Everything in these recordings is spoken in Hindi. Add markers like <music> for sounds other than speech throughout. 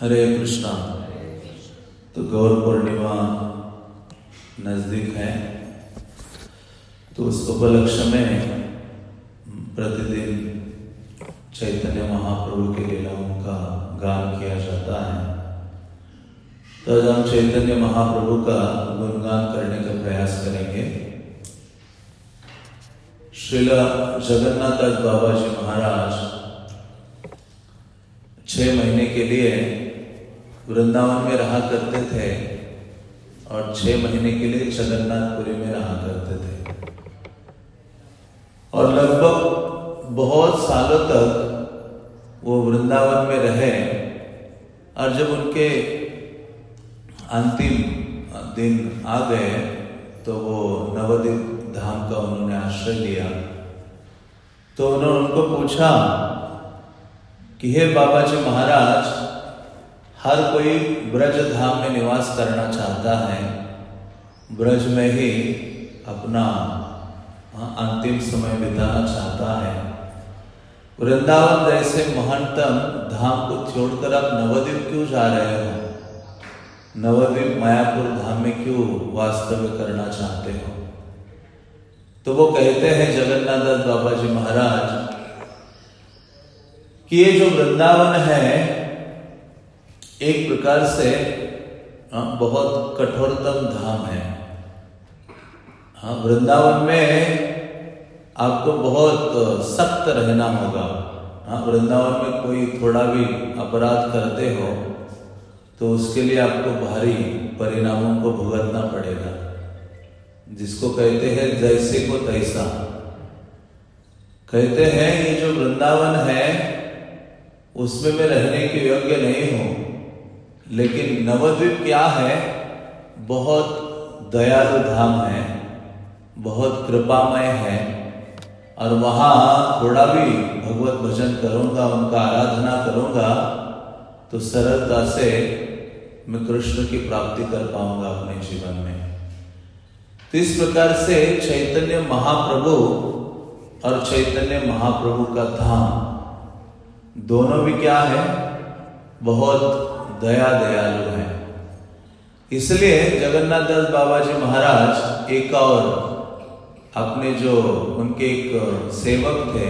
हरे कृष्णा। तो गौर पूर्णिमा नज़दीक है। तो उस उपलक्ष्य में प्रतिदिन चैतन्य महाप्रभु के लीलाओं का गान किया जाता है। तो आज हम चैतन्य महाप्रभु का गुणगान करने का प्रयास करेंगे। श्रीला जगन्नाथ दास बाबा जी महाराज छह महीने के लिए वृंदावन में रहा करते थे और छह महीने के लिए जगन्नाथपुरी में रहा करते थे। और लगभग बहुत सालों तक वो वृंदावन में रहे और जब उनके अंतिम दिन आ गए तो वो नवद्वीप धाम का उन्होंने आश्रय लिया। तो उन्होंने उनको पूछा कि, हे बाबा जी महाराज हर कोई ब्रज धाम में निवास करना चाहता है, ब्रज में ही अपना अंतिम समय बिताना चाहता है। वृंदावन जैसे महानतम धाम को छोड़कर आप नवद्वीप क्यों जा रहे हो? नवद्वीप मायापुर धाम में क्यों वास्तव्य करना चाहते हो? तो वो कहते हैं जगन्नाथ दास बाबा जी महाराज कि ये जो वृंदावन है एक प्रकार से बहुत कठोरतम धाम है। हाँ वृंदावन में आपको बहुत सख्त रहना होगा। हाँ वृंदावन में कोई थोड़ा भी अपराध करते हो तो उसके लिए आपको भारी परिणामों को भुगतना पड़ेगा। जिसको कहते हैं जैसे को तैसा। कहते हैं, ये जो वृंदावन है, उसमें मैं रहने के योग्य नहीं हूँ। लेकिन नवद्वीप क्या है? बहुत दयालु धाम है, बहुत कृपामय है, और वहाँ थोड़ा भी भगवत भजन करूँगा, उनका आराधना करूँगा तो सरलता से मैं कृष्ण की प्राप्ति कर पाऊँगा अपने जीवन में। तो इस प्रकार से चैतन्य महाप्रभु और चैतन्य महाप्रभु का धाम दोनों भी क्या है? बहुत दया दयालु है। इसलिए जगन्नाथ दास बाबा जी महाराज एक और अपने जो उनके एक सेवक थे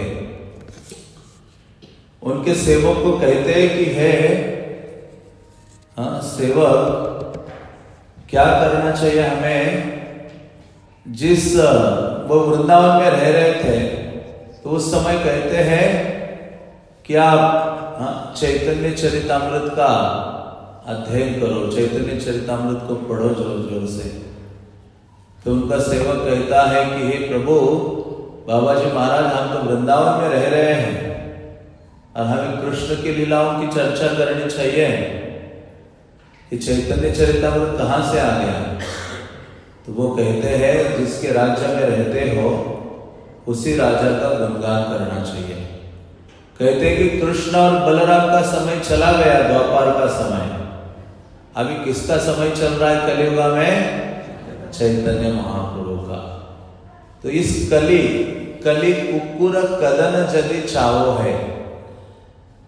उनके सेवक को कहते हैं कि है हाँ सेवक क्या करना चाहिए हमें? जिस वो वृंदावन में रह रहे थे तो उस समय कहते हैं कि आप हाँ, चैतन्य चरितमृत का अध्ययन करो, चैतन्य चरितमृत को पढ़ो ज़ोर ज़ोर से। तो उनका सेवक कहता है कि, हे प्रभु बाबा जी महाराज, हम तो वृंदावन में रह रहे हैं और हमें कृष्ण की लीलाओं की चर्चा करनी चाहिए। ये चैतन्य चरितमृत कहाँ से आ गया? तो वो कहते हैं, जिसके राज्य में रहते हो, उसी राजा का गुणगान करना चाहिए। कहते हैं कि कृष्ण और बलराम का समय चला गया, द्वापार का समय। अभी किसका समय चल रहा है कलियुगा में? चैतन्य महाप्रभु का। तो इस कली कली कुकुर कदन जली चावो है।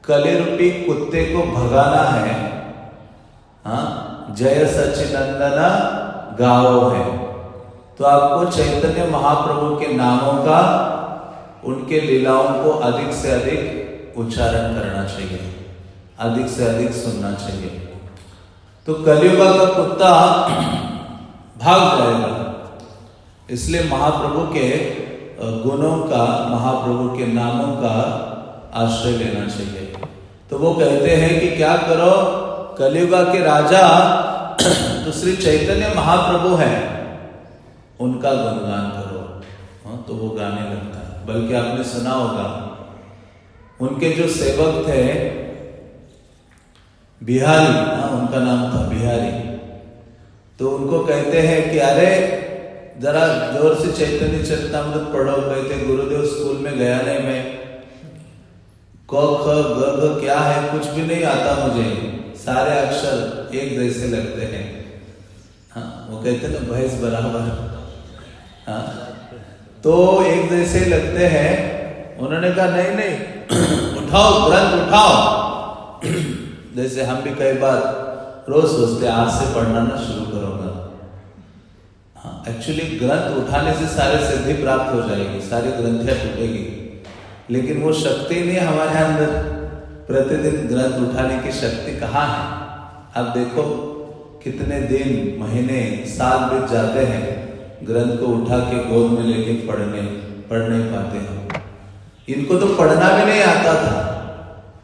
कली रूपी कुत्ते को भगाना है। हाँ जय सचिनंदन गाओ है। तो आपको चैतन्य महाप्रभु के नामों का, उनके लीलाओं को अधिक से अधिक उच्चारण करना चाहिए। अधिक से अधिक सुनना चाहिए। तो कलियुगा का कुत्ता भाग जाएगा। इसलिए महाप्रभु के गुणों का, महाप्रभु के नामों का आश्रय लेना चाहिए। तो वो कहते हैं कि क्या करो, कलियुगा के राजा <clears throat> तो श्री चैतन्य महाप्रभु है, उनका गुणगान करो। हाँ तो वो गाने लगता है। बल्कि आपने सुना होगा, उनके जो सेवक थे बिहारी हाँ उनका नाम था बिहारी। तो उनको कहते हैं कि, अरे, जरा ज़ोर से चैतन्य चरितमृत पढ़ो। कहते गुरुदेव, स्कूल में गया नहीं मैं। क, ख, ग घ क्या है? कुछ भी नहीं आता मुझे। सारे अक्षर एक जैसे लगते हैं। हाँ वो कहते ना, भैंस बराबर। हाँ तो एक जैसे लगते हैं। उन्होंने कहा, नहीं नहीं, <clears throat> उठाओ, ग्रंथ उठाओ। <clears throat> जैसे हम भी कई बार रोज सोचते आज से पढ़ना ना शुरू करूँगा। हाँ एक्चुअली ग्रंथ उठाने से सारे सिद्धि प्राप्त हो जाएगी, सारी ग्रंथियाँ टूटेगी। लेकिन वो शक्ति नहीं हमारे अंदर। प्रतिदिन ग्रंथ उठाने की शक्ति कहाँ है? अब देखो, कितने दिन, महीने, साल बीत जाते हैं ग्रंथ को उठा के गोद में लेके पढ़ने, पढ़ नहीं पाते हैं। इनको तो पढ़ना भी नहीं आता था।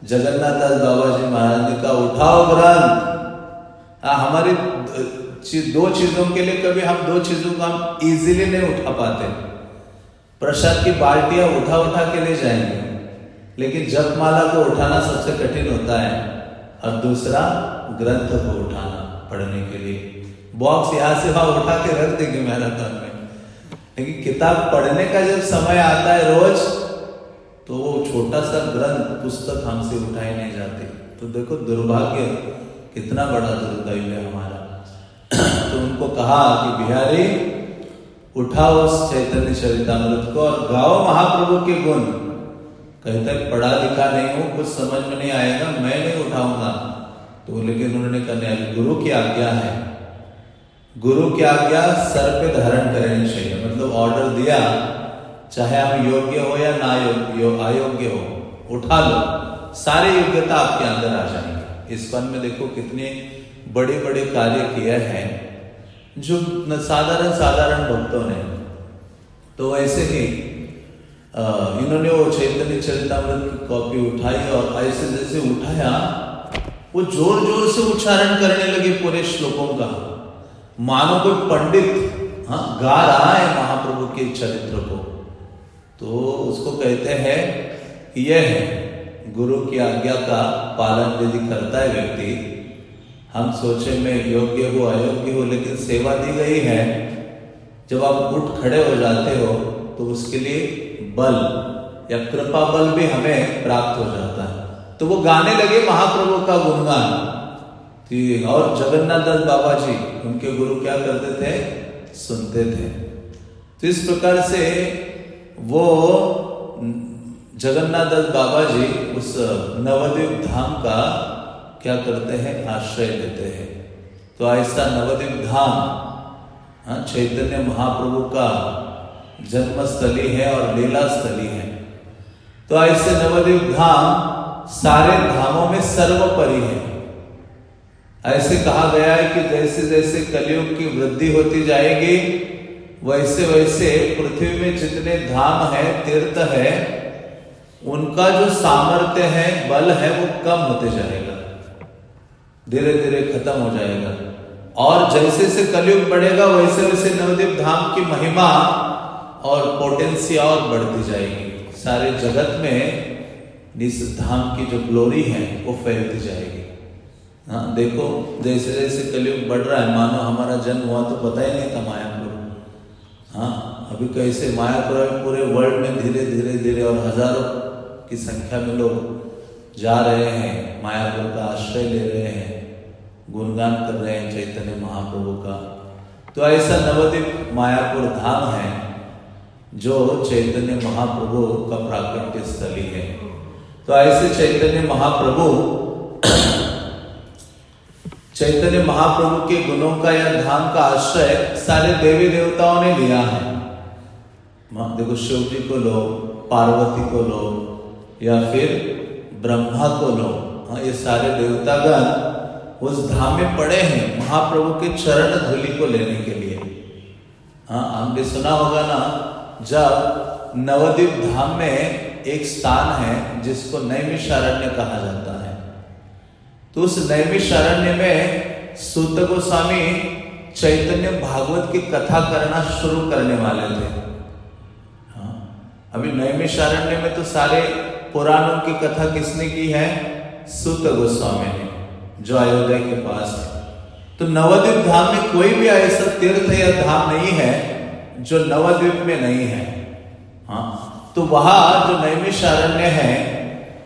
जगन्नाथ दास बाबा जी महाराज कहा उठाओ ग्रंथ हमारी दो चीज़ों के लिए कभी हम दो चीज़ों को हम इजीली नहीं उठा पाते। प्रसाद की बाल्टियाँ उठा उठा के ले जाएँगे, लेकिन जपमाला को उठाना सबसे कठिन होता है, और दूसरा ग्रंथ को उठाना पढ़ने के लिए। बॉक्स यहाँ से वहाँ उठा के रख देंगे मैराथन में। लेकिन किताब पढ़ने का जब समय आता है रोज तो वो छोटा सा ग्रंथ पुस्तक हमसे उठाई नहीं जाती। तो देखो दुर्भाग्य, कितना बड़ा दुर्दैव है हमारा। तो उनको कहा कि बिहारी, उठाओ उस चैतन्य चरितमृत को और गाओ महाप्रभु के गुण। कहते पढ़ा लिखा नहीं हूँ, कुछ समझ में नहीं आएगा, मैं नहीं उठाऊँगा। तो लेकिन उन्होंने कहा गुरु की आज्ञा है। गुरु की आज्ञा सर पे धारण करनी चाहिए मतलब ऑर्डर दिया। चाहे आप योग्य हो या ना योग्य हो, अयोग्य हो, उठा लो। सारे योग्यता आपके अंदर आ जाएँगे। इस वन में देखो कितने बड़े बड़े कार्य किए हैं, जो साधारण साधारण भक्तों ने। तो ऐसे ही इन्होंने वो चैतन्य चरितमृत की कॉपी उठाई और ऐसे जैसे उठाया, वो ज़ोर ज़ोर से उच्चारण करने लगे पूरे श्लोकों का। मानो कोई पंडित हाँ गा रहा है महाप्रभु के चरित्र को। तो उसको कहते हैं यह है गुरु की आज्ञा का पालन यदि करता है व्यक्ति। हम सोचे में योग्य हो, अयोग्य हो, लेकिन सेवा दी गई है। जब आप उठ खड़े हो जाते हो तो उसके लिए बल या कृपा बल भी हमें प्राप्त हो जाता है। तो वो गाने लगे महाप्रभु का गुणगान। और जगन्नाथ दत्त बाबा जी उनके गुरु क्या करते थे? सुनते थे। तो इस प्रकार से वो जगन्नाथ दत्त बाबा जी उस नवद्वीप धाम का क्या करते हैं? आश्रय देते हैं। तो ऐसा नवद्वीप धाम चैतन्य महाप्रभु का जन्मस्थली है और लीला स्थली है। तो ऐसे नवद्वीप धाम सारे धामों में सर्वोपरि है। ऐसे कहा गया है कि जैसे जैसे कलयुग की वृद्धि होती जाएगी वैसे वैसे पृथ्वी में जितने धाम है, तीर्थ है, उनका जो सामर्थ्य है, बल है, वो कम होते जाएगा। धीरे धीरे खत्म हो जाएगा। और जैसे से कलयुग बढ़ेगा, वैसे वैसे नवदीप धाम की महिमा और पोटेंसी और बढ़ती जाएगी। सारे जगत में इस धाम की जो ग्लोरी है, वो फैलती जाएगी। हाँ देखो, जैसे जैसे कलयुग बढ़ रहा है, मानो हमारा जन्म हुआ तो पता ही नहीं मायापुर हाँ अभी कैसे मायापुर पूरे वर्ल्ड में धीरे धीरे धीरे और हज़ारों की संख्या में लोग जा रहे हैं, मायापुर का आश्रय ले रहे हैं, गुणगान कर रहे हैं चैतन्य महाप्रभु का। तो ऐसा नवदीप मायापुर धाम है, जो चैतन्य महाप्रभु का प्राकृतिक स्थली है। तो ऐसे चैतन्य महाप्रभु चैतन्य महाप्रभु के गुणों का या धाम का आश्रय सारे देवी देवताओं ने लिया है। देखो, शिव जी को लो, पार्वती को लो, या फिर ब्रह्मा को लो। हाँ ये सारे देवतागण उस धाम में पड़े हैं महाप्रभु के चरण धूलि को लेने के लिए। हाँ हमने सुना होगा ना, जब नवदीप धाम में एक स्थान है जिसको नैमिषारण्य कहा जाता है। तो उस नैमिषारण्य में सूत गोस्वामी चैतन्य भागवत की कथा करना शुरू करने वाले थे। हाँ। अभी नैमिषारण्य में तो सारे पुराणों की कथा किसने की है? सुत गोस्वामी ने, जो अयोध्या के पास है। तो नवद्वीप धाम में कोई भी ऐसा तीर्थ या धाम नहीं है, जो नवद्वीप में नहीं है। हाँ। तो वहाँ जो नैमिषारण्य है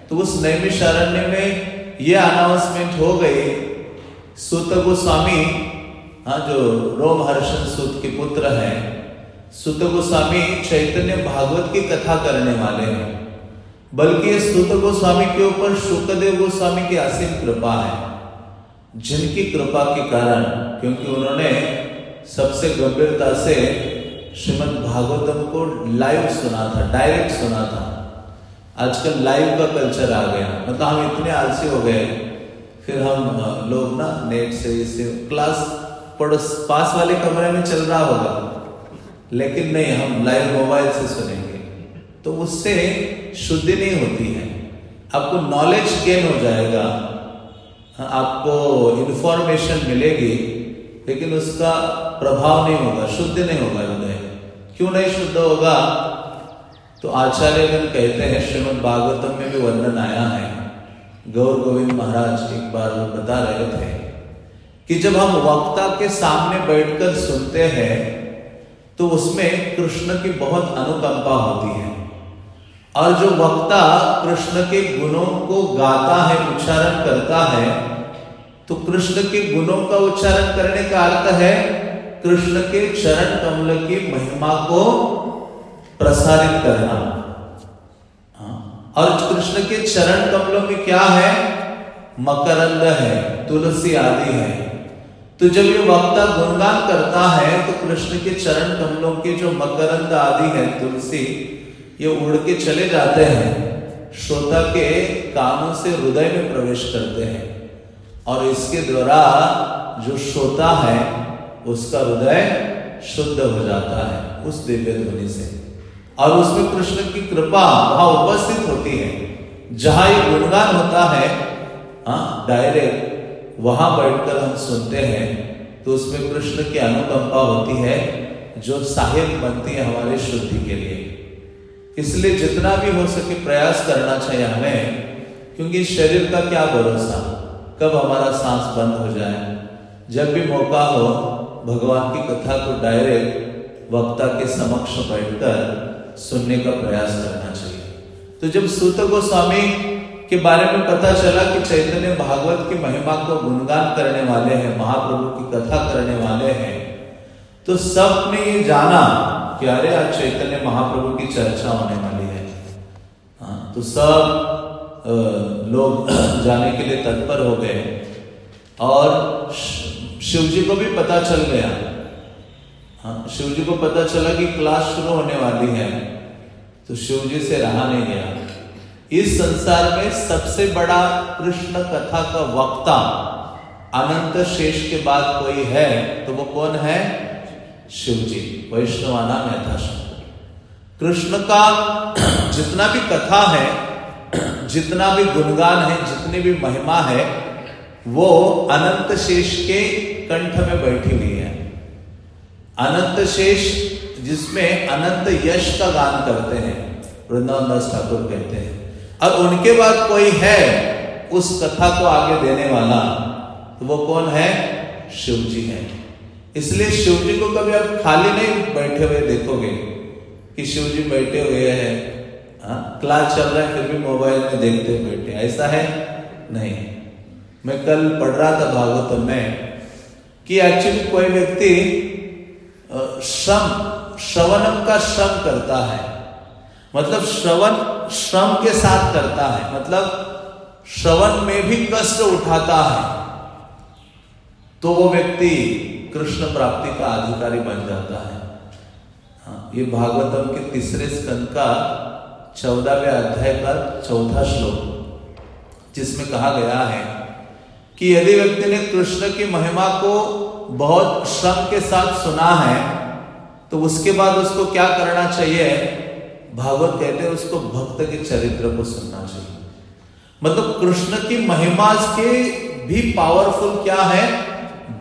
तो उस नैमिषारण्य में ये अनाउंसमेंट हो गई। सुत गोस्वामी हाँ जो रोमहर्षण सुत के पुत्र हैं, सुत गोस्वामी चैतन्य भागवत की कथा करने वाले हैं। बल्कि सुत गोस्वामी के ऊपर शुकदेव गोस्वामी की असीम कृपा है, जिनकी कृपा के कारण, क्योंकि उन्होंने सबसे गंभीरता से श्रीमद भागवतम को लाइव सुना था डायरेक्ट सुना था। आजकल लाइव का कल्चर आ गया। मतलब हम इतने आलसी हो गए फिर हम लोग ना नेट से इससे क्लास पड़ोस पास वाले कमरे में चल रहा होगा लेकिन नहीं हम लाइव मोबाइल से सुनेंगे। तो उससे शुद्धि नहीं होती है। आपको नॉलेज गेन हो जाएगा। हाँ, आपको इंफॉर्मेशन मिलेगी लेकिन उसका प्रभाव नहीं होगा शुद्ध नहीं होगा हृदय। क्यों नहीं शुद्ध होगा? तो आचार्यगण कहते हैं, श्रीमद भागवतम में भी वर्णन आया है। गौर गोविंद महाराज एक बार बता रहे थे कि जब हम वक्ता के सामने बैठकर सुनते हैं तो उसमें कृष्ण की बहुत अनुकंपा होती है। और जो वक्ता कृष्ण के गुणों को गाता है, उच्चारण करता है तो कृष्ण के गुणों का उच्चारण करने का अर्थ है, कृष्ण के चरण कमल की महिमा को प्रसारित करना। हाँ, और कृष्ण के चरण कमलों में क्या है? मकरंद है तुलसी आदि है। तो जब ये वक्ता गुणगान करता है तो कृष्ण के चरण कमलों के जो मकरंद आदि है तुलसी ये उड़ के चले जाते हैं। श्रोता के कानों से हृदय में प्रवेश करते हैं। और इसके द्वारा जो श्रोता है उसका हृदय शुद्ध हो जाता है उस दिव्य ध्वनि से। और उसमें कृष्ण की कृपा वहाँ उपस्थित होती है। जहाँ ये गुणगान होता है हाँ डायरेक्ट वहाँ बैठकर हम सुनते हैं तो उसमें कृष्ण की अनुकंपा होती है, जो सहायक बनती है हमारे शुद्धि के लिए। इसलिए जितना भी हो सके प्रयास करना चाहिए हमें, क्योंकि शरीर का क्या भरोसा? कब हमारा सांस बंद हो जाए? जब भी मौका हो, भगवान की कथा को डायरेक्ट वक्ता के समक्ष बैठकर सुनने का प्रयास करना चाहिए। तो जब सूत गोस्वामी के बारे में पता चला कि चैतन्य भागवत की महिमा को गुणगान करने वाले हैं, महाप्रभु की कथा करने वाले हैं तो सबने ये जाना कि अरे, आज चैतन्य महाप्रभु की चर्चा होने वाली है। हाँ तो सब लोग <clears throat> जाने के लिए तत्पर हो गए। और शिव जी को भी पता चल गया हाँ शिव जी को पता चला कि क्लास शुरू होने वाली है तो शिव जी से रहा नहीं गया। इस संसार में सबसे बड़ा कृष्ण कथा का वक्ता अनंत शेष के बाद कोई है तो वो कौन है? शिव जी वैष्णवाना यथाशंकर कृष्ण का जितना भी कथा है, जितना भी गुणगान है, जितनी भी महिमा है, वो अनंत शेष के कंठ में बैठी हुई है। अनंत शेष, जिसमें अनंत यश का गान करते हैं, वृंदावन दास ठाकुर कहते हैं। और उनके बाद कोई है उस कथा को आगे देने वाला तो वो कौन है? शिव जी है। इसलिए शिव जी को कभी आप खाली नहीं बैठे हुए देखोगे कि शिव जी बैठे हुए हैं। क्लास चल रहा है, फिर भी मोबाइल में देखते बैठे ऐसा है? नहीं। मैं कल पढ़ रहा था भागवत में कि एक्चुअली कोई व्यक्ति श्रम श्रवणम का श्रम करता है। मतलब श्रवण श्रम के साथ करता है। मतलब श्रवण में भी कष्ट उठाता है। तो वो व्यक्ति कृष्ण प्राप्ति का अधिकारी बन जाता है। हाँ ये भागवतम के तीसरे स्कंद का चौदहवें अध्याय का चौथा श्लोक, जिसमें कहा गया है कि यदि व्यक्ति ने कृष्ण की महिमा को बहुत श्रम के साथ सुना है तो उसके बाद उसको क्या करना चाहिए? भागवत कहते हैं उसको भक्त के चरित्र को सुनना चाहिए। मतलब कृष्ण की महिमा के भी पावरफुल क्या है?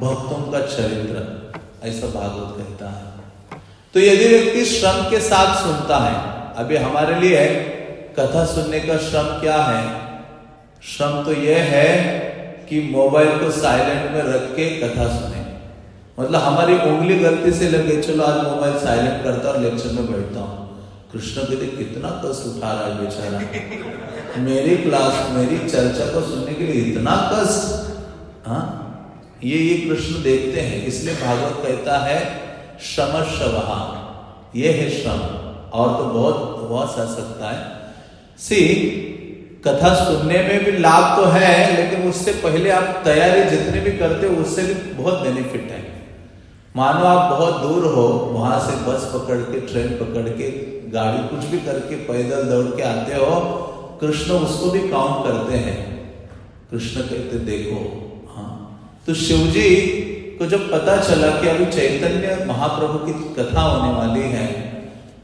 भक्तों का चरित्र। ऐसा भागवत कहता है। तो यदि व्यक्ति श्रम के साथ सुनता है, अभी हमारे लिए कथा सुनने का श्रम क्या है? श्रम तो यह है कि मोबाइल को साइलेंट में रख के कथा सुने। मतलब हमारी उंगली गलती से लगे, चलो आज मोबाइल साइलेंट करता और लेक्चर में बैठता हूँ। कृष्ण के लिए कितना कष्ट उठा रहा है बेचारा। मेरी क्लास, मेरी चर्चा को सुनने के लिए इतना कष्ट। हाँ? ये ये कृष्ण देखते हैं, इसलिए भागवत कहता है श्रम शवहा। ये है श्रम और तो बहुत बहुत सह सकता है। सी, कथा सुनने में भी लाभ तो है, लेकिन उससे पहले आप तैयारी जितने भी करते हो, उससे भी बहुत बेनिफिट है। मानो आप बहुत दूर हो, वहाँ से बस पकड़ के, ट्रेन पकड़ के, गाड़ी कुछ भी करके, पैदल दौड़ के आते हो, कृष्ण उसको भी काउंट करते हैं। कृष्ण कहते, देखो हाँ। तो शिव जी को जब पता चला कि अभी चैतन्य महाप्रभु की कथा होने वाली है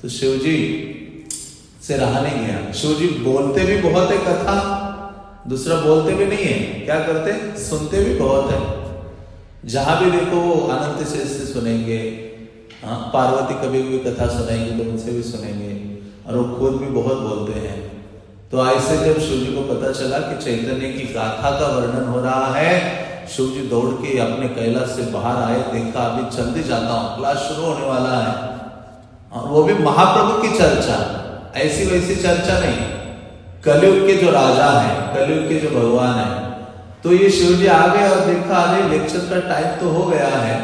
तो शिव जी से रहा नहीं गया। शिव जी बोलते भी बहुत है कथा, दूसरा बोलते भी नहीं है। क्या करते? सुनते भी बहुत है। जहाँ भी देखो वो आनंद से सुनेंगे हाँ पार्वती कभी भी कथा सुनाएँगे तो उनसे भी सुनेंगे, और वो खुद भी बहुत बोलते हैं। तो ऐसे जब शिव जी को पता चला कि चैतन्य की गाथा का वर्णन हो रहा है शिव जी दौड़ के अपने कैलाश से बाहर आए, देखा, अभी जल्दी जाता हूँ, क्लास शुरू होने वाला है। और वो भी महाप्रभु की चर्चा, ऐसी वैसी चर्चा नहीं। कलयुग के जो राजा है, कलयुग के जो भगवान है तो ये शिव जी आ गए और देखा, अरे लेक्चर का टाइम तो हो गया है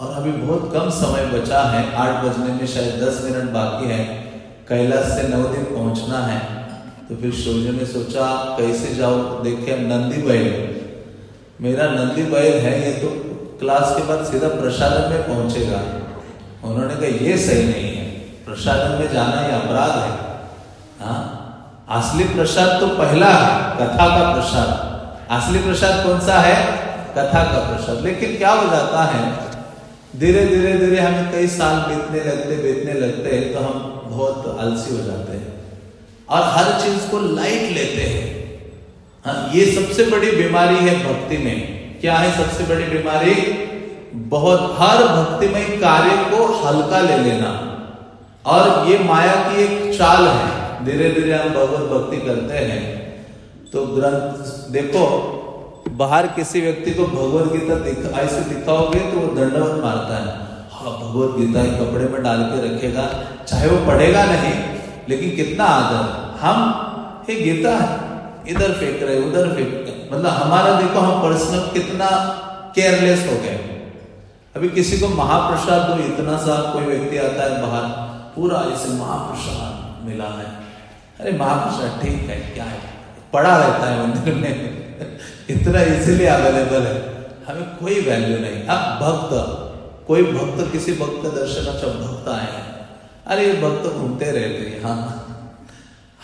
और अभी बहुत कम समय बचा है। आठ बजने में शायद दस मिनट बाकी है। कैलाश से नौ दिन पहुँचना है। तो फिर शिव जी ने सोचा, कैसे जाओ देखे नंदी बैल। मेरा नंदी बैल है ये तो क्लास के बाद सीधा प्रसादन में पहुंचेगा। उन्होंने कहा, ये सही नहीं है। प्रसादन में जाना ये अपराध है। हाँ असली प्रसाद तो पहला है, कथा का प्रसाद। असली प्रसाद कौन सा है? कथा का प्रसाद। लेकिन क्या हो जाता है? धीरे धीरे धीरे हमें कई साल बीतने लगते बीतने लगते हैं तो हम बहुत आलसी हो जाते हैं। और हर चीज़ को लाइट लेते हैं। हाँ ये सबसे बड़ी बीमारी है भक्ति में। क्या है सबसे बड़ी बीमारी? बहुत, हर भक्तिमय कार्य को हल्का ले लेना। और ये माया की एक चाल है। धीरे धीरे हम भगवत भक्ति करते हैं। तो ग्रंथ देखो बाहर किसी व्यक्ति को भगवत गीता दिख, ऐसे दिखाओगे तो वो दंडवत मारता है। हाँ भगवत गीता कपड़े में डाल के रखेगा चाहे वो पढ़ेगा नहीं लेकिन कितना आदर हम ये गीता इधर फेंक रहे उधर फेंक रहे। मतलब हमारा देखो हम पर्सनल कितना केयरलेस हो गए। अभी किसी को महाप्रसाद दो इतना सा कोई व्यक्ति आता है बाहर पूरा इसे महाप्रसाद मिला है। अरे महाप्रसाद ठीक है क्या है? पड़ा रहता है मंदिर में इतना इजीली अवेलेबल है। हमें कोई वैल्यू नहीं। अब भक्त, कोई भक्त, किसी भक्त का दर्शन अच्छा भक्त आए अरे, ये भक्त घूमते रहते हैं। हाँ।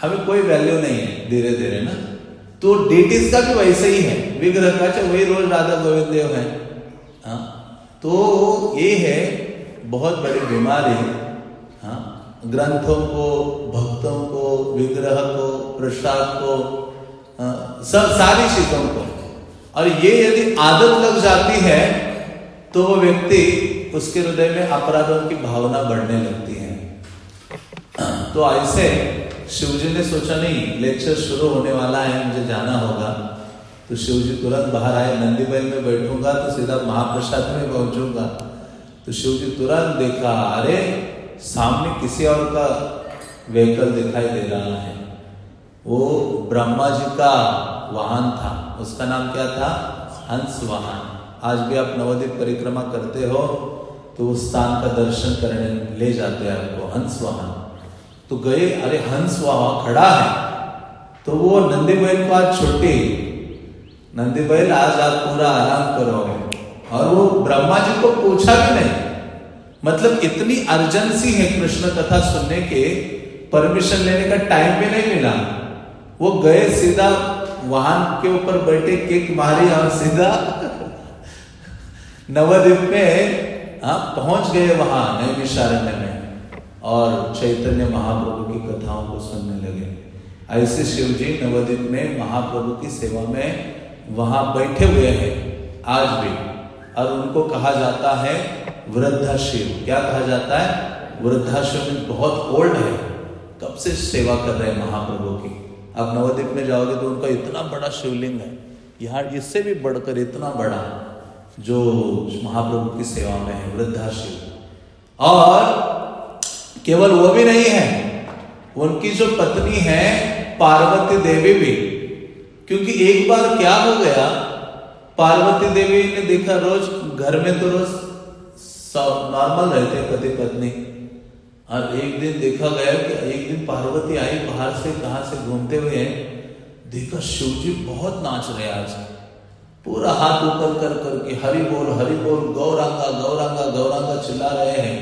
हमें कोई वैल्यू नहीं है धीरे धीरे ना। तो डेटिस का भी वैसे ही है। विग्रह का चाहे वही रोज राधा गोविंद देव है। हाँ। तो ये है, बहुत बड़ी बीमारी हाँ। ग्रंथों को, भक्तों को, विग्रह को, प्रसाद को सब सारी चीज़ों को। और ये यदि आदत लग जाती है तो वो व्यक्ति उसके हृदय में अपराधों की भावना बढ़ने लगती है। तो ऐसे शिवजी ने सोचा, नहीं लेक्चर शुरू होने वाला है, मुझे जाना होगा। तो शिवजी तुरंत बाहर आए नंदी बैल में बैठूँगा तो सीधा महाप्रसाद में पहुंचूँगा। तो शिवजी तुरंत देखा, अरे, सामने किसी और का व्हीकल दिखाई दे रहा है। वो ब्रह्मा जी का वाहन था। उसका नाम क्या था? हंस वाहन। आज भी आप नवदीप परिक्रमा करते हो तो उस स्थान का दर्शन करने ले जाते हैं आपको, हंस वाहन। तो गए, अरे हंस वहाँ, खड़ा है। तो वो नंदी बैल को आज छुट्टी। नंदी बैल आज आप पूरा आराम करोगे। और वो ब्रह्मा जी को पूछा भी नहीं। मतलब इतनी अर्जेंसी है कृष्ण कथा सुनने के परमिशन लेने का टाइम भी नहीं मिला। वो गए सीधा वाहन के ऊपर बैठे, केक मारी और सीधा नवद्वीप में हाँ पहुँच गए वहाँ नैमिषारण्य में। और चैतन्य महाप्रभु की कथाओं को सुनने लगे। ऐसे शिव जी नवद्वीप में महाप्रभु की सेवा में वहाँ बैठे हुए हैं। आज भी। और उनको कहा जाता है वृद्धा शिव क्या कहा जाता है? वृद्धाश्रम बहुत ओल्ड है। कब से सेवा कर रहे हैं महाप्रभु की? आप नवद्वीप में जाओगे तो उनका इतना बड़ा शिवलिंग है। यहाँ इससे भी बढ़कर इतना बड़ा जो महाप्रभु की सेवा में है वृद्धाशिव और केवल वो भी नहीं है, उनकी जो पत्नी है, पार्वती देवी भी। क्योंकि एक बार क्या हो गया, पार्वती देवी ने देखा रोज घर में तो रोज नॉर्मल रहते पति पत्नी और एक दिन देखा गया कि एक दिन पार्वती आई बाहर से कहा से घूमते हुए देखा शिव जी बहुत नाच रहे आज। पूरा हाथ ऊपर कर करके हरि बोल हरि बोल गौरांगा गौरांगा गौरांगा चिल्ला रहे हैं।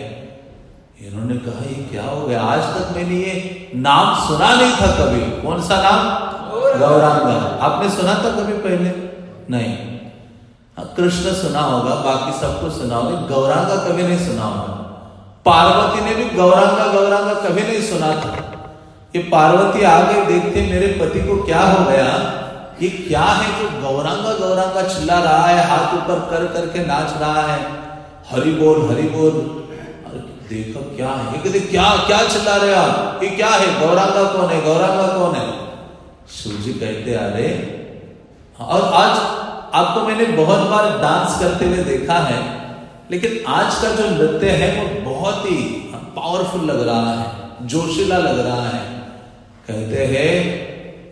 इन्होंने कहा ये क्या हो गया? आज तक मैंने ये नाम सुना नहीं था कभी। कौन सा नाम? गौरांगा। आपने सुना था कभी पहले? नहीं। हाँ, कृष्ण सुना होगा बाकी सबको सुना होगा। गौरांगा कभी नहीं सुना होगा। पार्वती ने भी गौरांगा गौरांगा कभी नहीं सुना था। ये पार्वती आगे देखते, मेरे पति को क्या हो गया? ये क्या है जो गौरांगा गौरांगा चिल्ला रहा है, हाथ ऊपर कर, करके नाच रहा है। हरि बोल हरि बोल। देखो क्या है कहते, क्या क्या चिल्ला रहे आप? ये क्या है, गौरांगा कौन है, गौरांगा कौन है? शिव जी कहते, अरे, और आज आपको मैंने बहुत बार डांस करते हुए देखा है लेकिन आज का जो नृत्य है, वो बहुत ही पावरफुल लग रहा है, जोशीला लग रहा है। कहते हैं,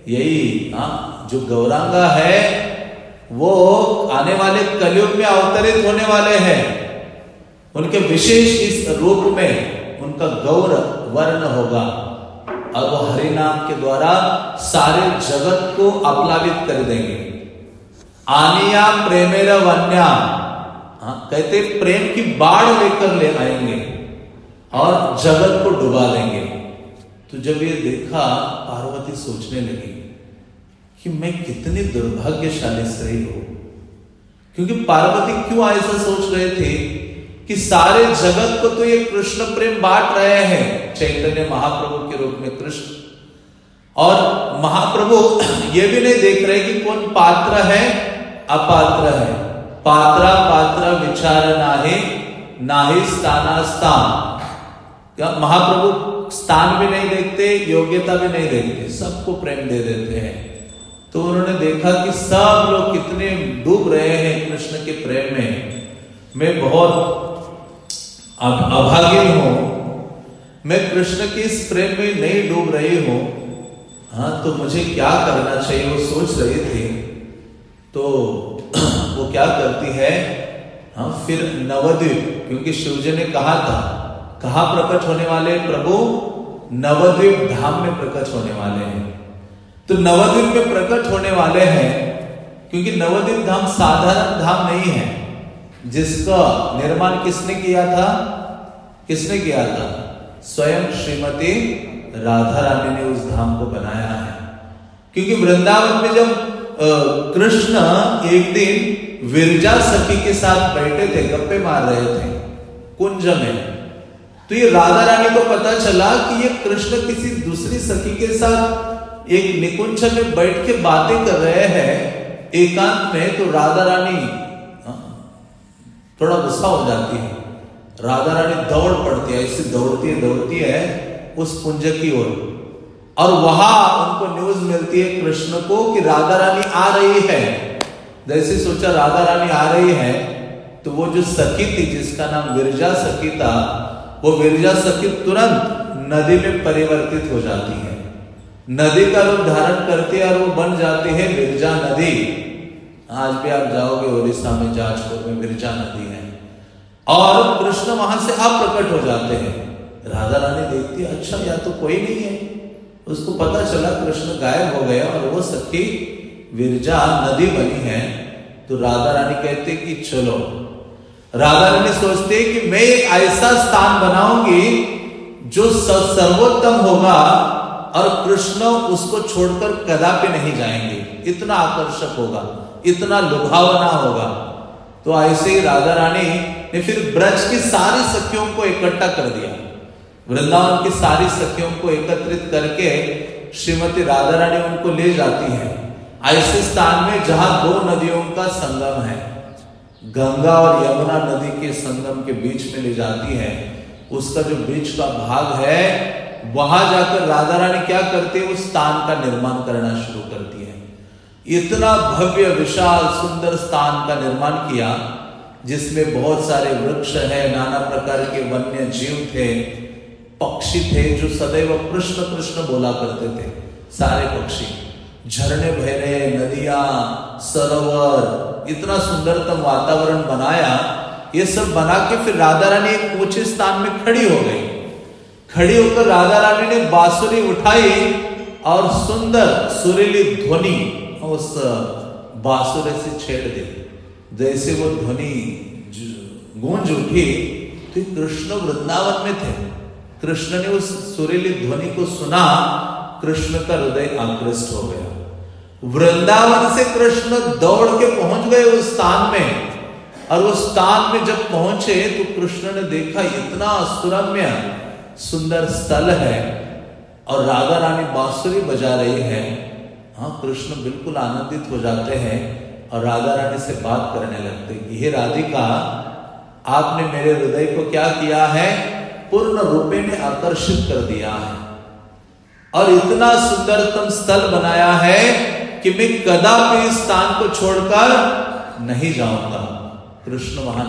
यही हाँ जो गौरांगा है, वो आने वाले कलयुग में अवतरित होने वाले हैं। उनके विशेष इस रूप में उनका गौर वर्ण होगा। और वो हरि नाम के द्वारा सारे जगत को अपलावित कर देंगे। आनिया प्रेमेर वन्या। हाँ, कहते प्रेम की बाढ़ लेकर ले आएँगे और जगत को डुबा देंगे तो जब ये देखा पार्वती सोचने लगी कि मैं कितनी दुर्भाग्यशाली स्त्री हूँ। क्योंकि पार्वती क्यों ऐसा सोच रहे थे कि सारे जगत को तो ये कृष्ण प्रेम बांट रहे हैं चैतन्य महाप्रभु के रूप में कृष्ण। और महाप्रभु ये भी नहीं देख रहे कि कौन पात्र है अपात्र है। पात्रा पात्र विचार नाहे नाहे स्थाना स्थान महाप्रभु स्थान भी नहीं देखते, योग्यता भी नहीं देखते, सबको प्रेम दे देते हैं. तो उन्होंने देखा कि सब लोग कितने डूब रहे हैं कृष्ण के प्रेम में. मैं बहुत अभागी हूँ. मैं कृष्ण के इस प्रेम में नहीं डूब रही हूँ. हाँ तो मुझे क्या करना चाहिए, वो सोच रही थी. तो <clears throat> वो क्या करती है? हाँ फिर नवद्वीप क्योंकि शिवजी ने कहा था, कहा प्रकट होने वाले प्रभु? नवद्वीप धाम में प्रकट होने वाले हैं। तो नवद्वीप में प्रकट होने वाले हैं, क्योंकि नवद्वीप धाम साधारण धाम नहीं है। जिसका निर्माण किसने किया था? किसने किया था? स्वयं श्रीमती राधा रानी ने उस धाम को बनाया है। क्योंकि वृंदावन में जब कृष्ण एक दिन विरजा सखी के साथ बैठे थे गप्पे मार रहे थे। कुंज में। तो ये राधा रानी को पता चला कि ये कृष्ण किसी दूसरी सखी के साथ एक निकुंज में बैठ के बातें कर रहे हैं एकांत में तो राधा रानी हाँ, थोड़ा गुस्सा हो जाती है। राधा रानी दौड़ पड़ती है इससे दौड़ती है दौड़ती है उस पुंज की ओर। और वहाँ उनको न्यूज़ मिलती है कृष्ण को कि राधा रानी आ रही है। जैसे सोचा राधा रानी आ रही है तो वो जो सखी थी, जिसका नाम विरजा सखी था, वो विरजा सखी तुरंत नदी में परिवर्तित हो जाती है। नदी का रूप धारण करती है और वो बन जाती है बिरजा नदी। आज भी आप जाओगे उड़ीसा में, जाजपुर में बिरजा नदी है। और कृष्ण वहाँ से आप प्रकट हो जाते हैं। राधा रानी देखती है अच्छा या तो कोई नहीं है। उसको पता चला, कृष्ण गायब हो गया और वो सखी विरजा नदी बनी है। तो राधा रानी कहते कि चलो। राधा रानी सोचते कि मैं एक ऐसा स्थान बनाऊँगी जो सर्वोत्तम होगा और कृष्ण उसको छोड़कर कदापि नहीं जाएँगे। इतना आकर्षक होगा, इतना लुभावना होगा। तो ऐसे ही राधा रानी ने फिर ब्रज की सारी सखियों को इकट्ठा कर दिया। वृंदावन की सारी सखियों को एकत्रित करके श्रीमती राधा रानी उनको ले जाती है। ऐसे स्थान में जहाँ दो नदियों का संगम है, गंगा और यमुना नदी के संगम के बीच में ले जाती है, उसका जो बीच का भाग है, वहाँ जाकर राधा रानी क्या करती है, उस स्थान का निर्माण करना शुरू करती है। इतना भव्य, विशाल, सुंदर स्थान का निर्माण किया, जिसमें बहुत सारे वृक्ष है, नाना प्रकार के वन्य जीव थे, पक्षी थे, जो सदैव कृष्ण कृष्ण बोला करते थे, सारे पक्षी। झरने बह रहे नदियाँ, सरोवर, इतना सुंदरतम वातावरण बनाया, ये सब बना के फिर राधा रानी एक ऊँचे स्थान में खड़ी हो गई। खड़ी होकर राधा रानी ने बांसुरी उठाई और सुंदर सुरीली ध्वनि उस बांसुरी से छेड़ दी। जैसे वो ध्वनि गूंज उठी तो कृष्ण वृंदावन में थे। कृष्ण ने उस सुरीली ध्वनि को सुना, कृष्ण का हृदय आकृष्ट हो गया। वृंदावन से कृष्ण दौड़ के पहुँच गए उस स्थान में। और उस स्थान में जब पहुँचे तो कृष्ण ने देखा इतना सुरम्य सुंदर स्थल है और राधा रानी बांसुरी बजा रही है। हाँ कृष्ण बिल्कुल आनंदित हो जाते हैं और राधा रानी से बात करने लगते कि राधिका, आपने मेरे हृदय को क्या किया है? पूर्ण रूपे में आकर्षित कर दिया है और इतना सुंदरतम स्थल बनाया है कि मैं कदापि इस स्थान को छोड़कर नहीं जाऊँगा। कृष्ण वहाँ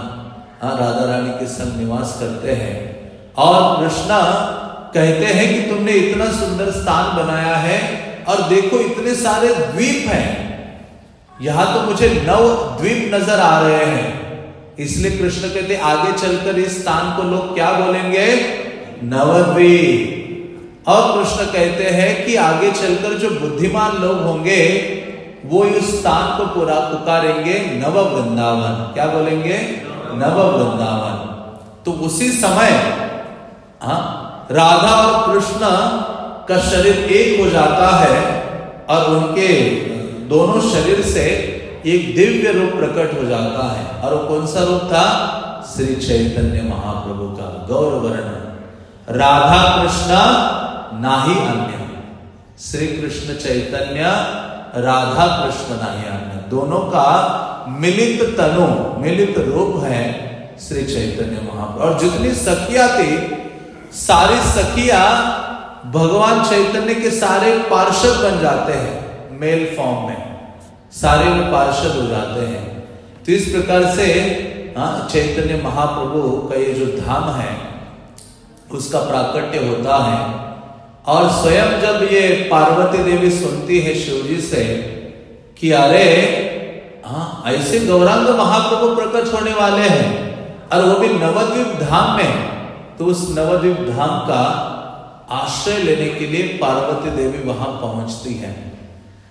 हाँ राधा रानी के संग निवास करते हैं। और कृष्णा कहते हैं कि तुमने इतना सुंदर स्थान बनाया है और देखो इतने सारे द्वीप हैं। यहाँ तो मुझे नव द्वीप नज़र आ रहे हैं। इसलिए कृष्ण कहते, आगे चलकर इस स्थान को लोग क्या बोलेंगे? नवद्वीप। और कृष्ण कहते हैं कि आगे चलकर जो बुद्धिमान लोग होंगे, वो इस स्थान को पूरा पुकारेंगे नव वृंदावन क्या बोलेंगे? नव वृंदावन तो उसी समय हाँ राधा और कृष्ण का शरीर एक हो जाता है और उनके दोनों शरीर से एक दिव्य रूप प्रकट हो जाता है। और वो कौन सा रूप था? श्री चैतन्य महाप्रभु का गौर वर्ण राधा कृष्ण ना ही अन्य. श्री कृष्ण चैतन्य राधा कृष्ण ना ही अन्य. दोनों का मिलित तनु, मिलित रूप है श्री चैतन्य महाप्रभु. और जितनी सखिया थी, सारी सखिया भगवान चैतन्य के सारे पार्षद बन जाते हैं, मेल फॉर्म में. सारे वो पार्षद हो जाते हैं. तो इस प्रकार से हाँ चैतन्य महाप्रभु का ये जो धाम है, उसका प्राकट्य होता है। और स्वयं जब ये पार्वती देवी सुनती है शिव जी से कि अरे हाँ ऐसे गौरांग महाप्रभु प्रकट होने वाले हैं, और वो भी नवद्वीप धाम में तो उस नवद्वीप धाम का आश्रय लेने के लिए पार्वती देवी वहाँ पहुँचती है।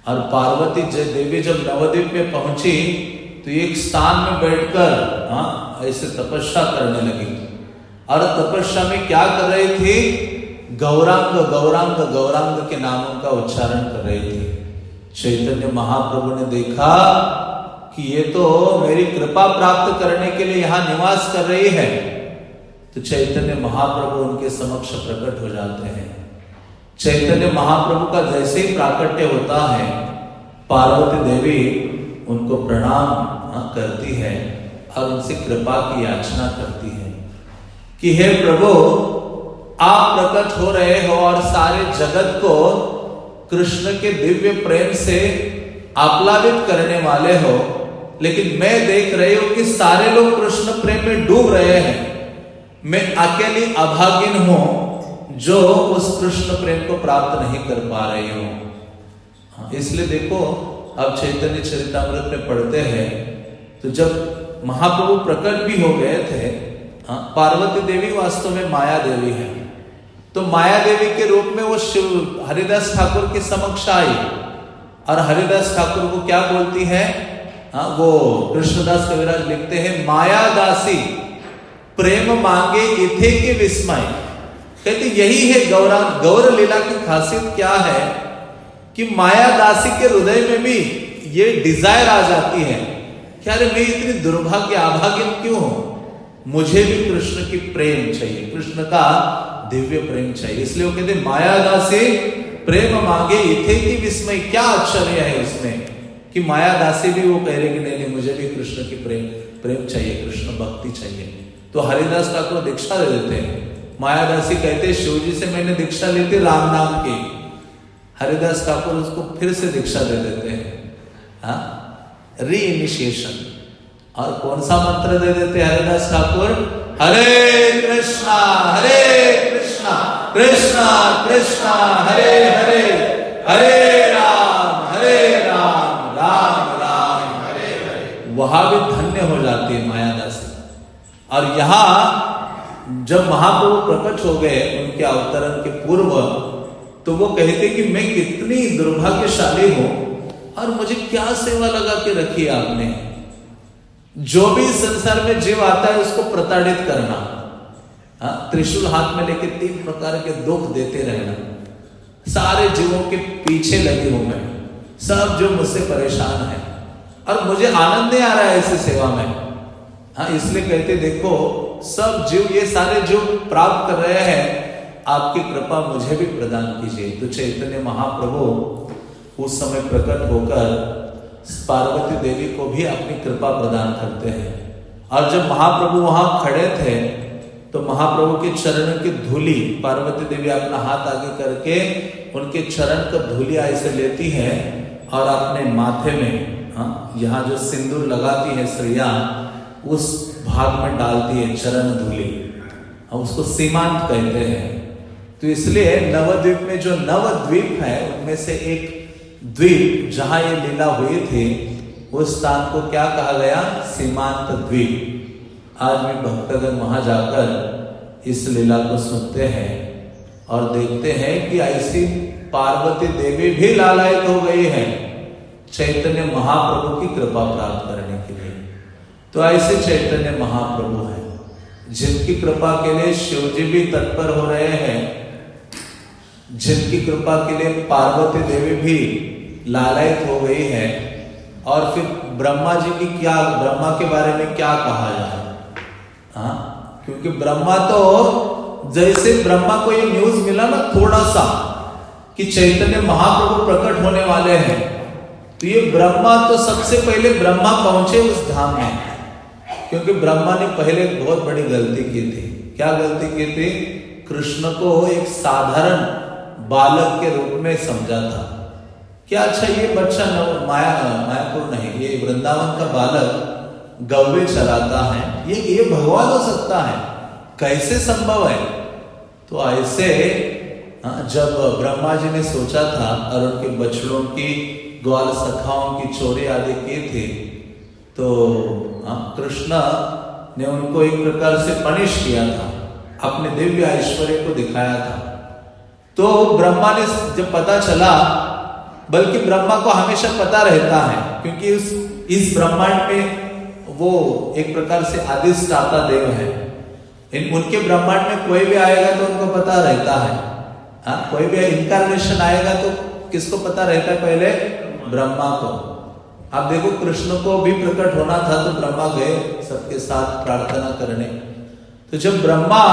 और पार्वती देवी जब नवद्वीप में पहुँची तो एक स्थान में बैठकर हाँ ऐसे तपस्या करने लगी। और तपस्या में क्या कर रही थी? गौरांग गौरांग गौरांग के नामों का उच्चारण कर रही थी। चैतन्य महाप्रभु ने देखा कि ये तो मेरी कृपा प्राप्त करने के लिए यहाँ निवास कर रही है। तो चैतन्य महाप्रभु उनके समक्ष प्रकट हो जाते हैं। चैतन्य महाप्रभु का जैसे ही प्राकट्य होता है पार्वती देवी उनको प्रणाम हाँ, करती है और उनसे कृपा की याचना करती है कि हे प्रभु आप प्रकट हो रहे हो और सारे जगत को कृष्ण के दिव्य प्रेम से आप्लावित करने वाले हो लेकिन मैं देख रही हूँ कि सारे लोग कृष्ण प्रेम में डूब रहे हैं। मैं अकेली अभागिन हूँ जो उस कृष्ण प्रेम को प्राप्त नहीं कर पा रही हूँ। इसलिए देखो अब चैतन्य चरितमृत में पढ़ते हैं तो जब महाप्रभु प्रकट भी हो गए थे हाँ, पार्वती देवी वास्तव में माया देवी है। तो माया देवी के रूप में वो शिव, हरिदास ठाकुर के समक्ष आई। और हरिदास ठाकुर को क्या बोलती है? हाँ वो कृष्णदास कविराज लिखते हैं, माया दासी, प्रेम मांगे इथे के विस्मय। कहते, यही है गौरा गौर लीला की खासियत क्या है कि माया दासी के हृदय में भी ये डिज़ायर आ जाती है? क्या रे मैं इतनी दुर्भाग्य अभाग्य क्यों हूँ? मुझे भी कृष्ण की प्रेम चाहिए। कृष्ण का दिव्य प्रेम चाहिए। इसलिए वो कहते मायादासी प्रेम मांगे, इथे की विस्मय, क्या आश्चर्य है इसमें कि मायादासी भी वो कह रहे कि नहीं नहीं, मुझे भी कृष्ण की प्रेम प्रेम चाहिए, कृष्ण भक्ति चाहिए। तो हरिदास ठाकुर दीक्षा दे देते हैं। मायादासी कहते शिव जी से मैंने दीक्षा ली थी राम नाम की। हरिदास ठाकुर उसको फिर से दीक्षा दे देते हैं। हाँ? री इनिशिएशन। और कौन सा मंत्र दे देते हरिदास ठाकुर? हरे कृष्णा हरे कृष्णा कृष्णा कृष्णा, हरे हरे हरे राम हरे राम राम राम, हरे हरे। वहाँ भी धन्य हो जाती है मायादासी। और यहाँ जब महाप्रभु प्रकट हो गए उनके अवतरण के पूर्व तो वो कहते कि मैं कितनी दुर्भाग्यशाली हूँ और मुझे क्या सेवा लगा के रखी आपने? जो भी संसार में जीव आता है, उसको प्रताड़ित करना। हाँ त्रिशूल हाथ में लेके तीन प्रकार के दुख देते रहना। सारे जीवों के पीछे लगी हूँ मैं। सब जो मुझसे परेशान है। और मुझे आनंद नहीं आ रहा है ऐसी सेवा में। हाँ इसलिए कहते, देखो, सब जीव, ये सारे जो प्राप्त कर रहे हैं, आपकी कृपा मुझे भी प्रदान कीजिए। तो चैतन्य महाप्रभु, उस समय प्रकट होकर पार्वती देवी को भी अपनी कृपा प्रदान करते हैं। और जब महाप्रभु वहाँ खड़े थे तो महाप्रभु के चरण की धूली, पार्वती देवी अपना हाथ आगे करके उनके चरण का धूली ऐसे लेती है और अपने माथे में हाँ यहाँ जो सिंदूर लगाती है स्त्रिया, उस भाग में डालती है चरण धूली। हम उसको सीमांत कहते हैं। तो इसलिए नवद्वीप में जो नवद्वीप है, उनमें से एक द्वीप, जहाँ ये लीला हुई थी, उस स्थान को क्या कहा गया? सीमांत द्वीप। आज भी भक्तगण वहाँ जाकर इस लीला को सुनते हैं और देखते हैं कि ऐसी पार्वती देवी भी लालायित हो गई है, चैतन्य महाप्रभु की कृपा प्राप्त करने के लिए। तो ऐसे चैतन्य महाप्रभु है, जिनकी कृपा के लिए शिव जी भी तत्पर हो रहे हैं जिनकी कृपा के लिए पार्वती देवी भी लालयत हो गई है। और फिर ब्रह्मा जी की क्या, ब्रह्मा के बारे में क्या कहा जाए? हाँ? क्योंकि ब्रह्मा तो जैसे ब्रह्मा को ये न्यूज़ मिला ना थोड़ा सा कि चैतन्य महाप्रभु प्रकट होने वाले हैं तो ये ब्रह्मा तो सबसे पहले ब्रह्मा पहुँचे उस धाम में। क्योंकि ब्रह्मा ने पहले बहुत बड़ी गलती की थी। क्या गलती की थी? कृष्ण को एक साधारण बालक के रूप में समझा था। क्या अच्छा ये बच्चा न माया मायापुर नहीं ये वृंदावन का बालक गव्य चलाता है। ये ये भगवान हो सकता है। कैसे संभव है? तो ऐसे हाँ, जब ब्रह्मा जी ने सोचा था और उनके बछड़ों की ग्वाल सखाओं की चोरी आदि किए थे तो हाँ, कृष्ण ने उनको एक प्रकार से पनिश किया था। अपने दिव्य ऐश्वर्य को दिखाया था। तो ब्रह्मा ने जब पता चला, बल्कि ब्रह्मा को हमेशा पता रहता है, क्योंकि उस, इस ब्रह्मांड में वो एक प्रकार से अधिष्ठाता देव है। इन, उनके ब्रह्मांड में कोई भी आएगा तो उनको पता रहता है। हा? कोई भी इंकारनेशन आएगा तो किसको पता रहता है पहले? ब्रह्मा को। आप देखो, कृष्ण को भी प्रकट होना था तो ब्रह्मा गए सबके साथ प्रार्थना करने। तो जब ब्रह्मा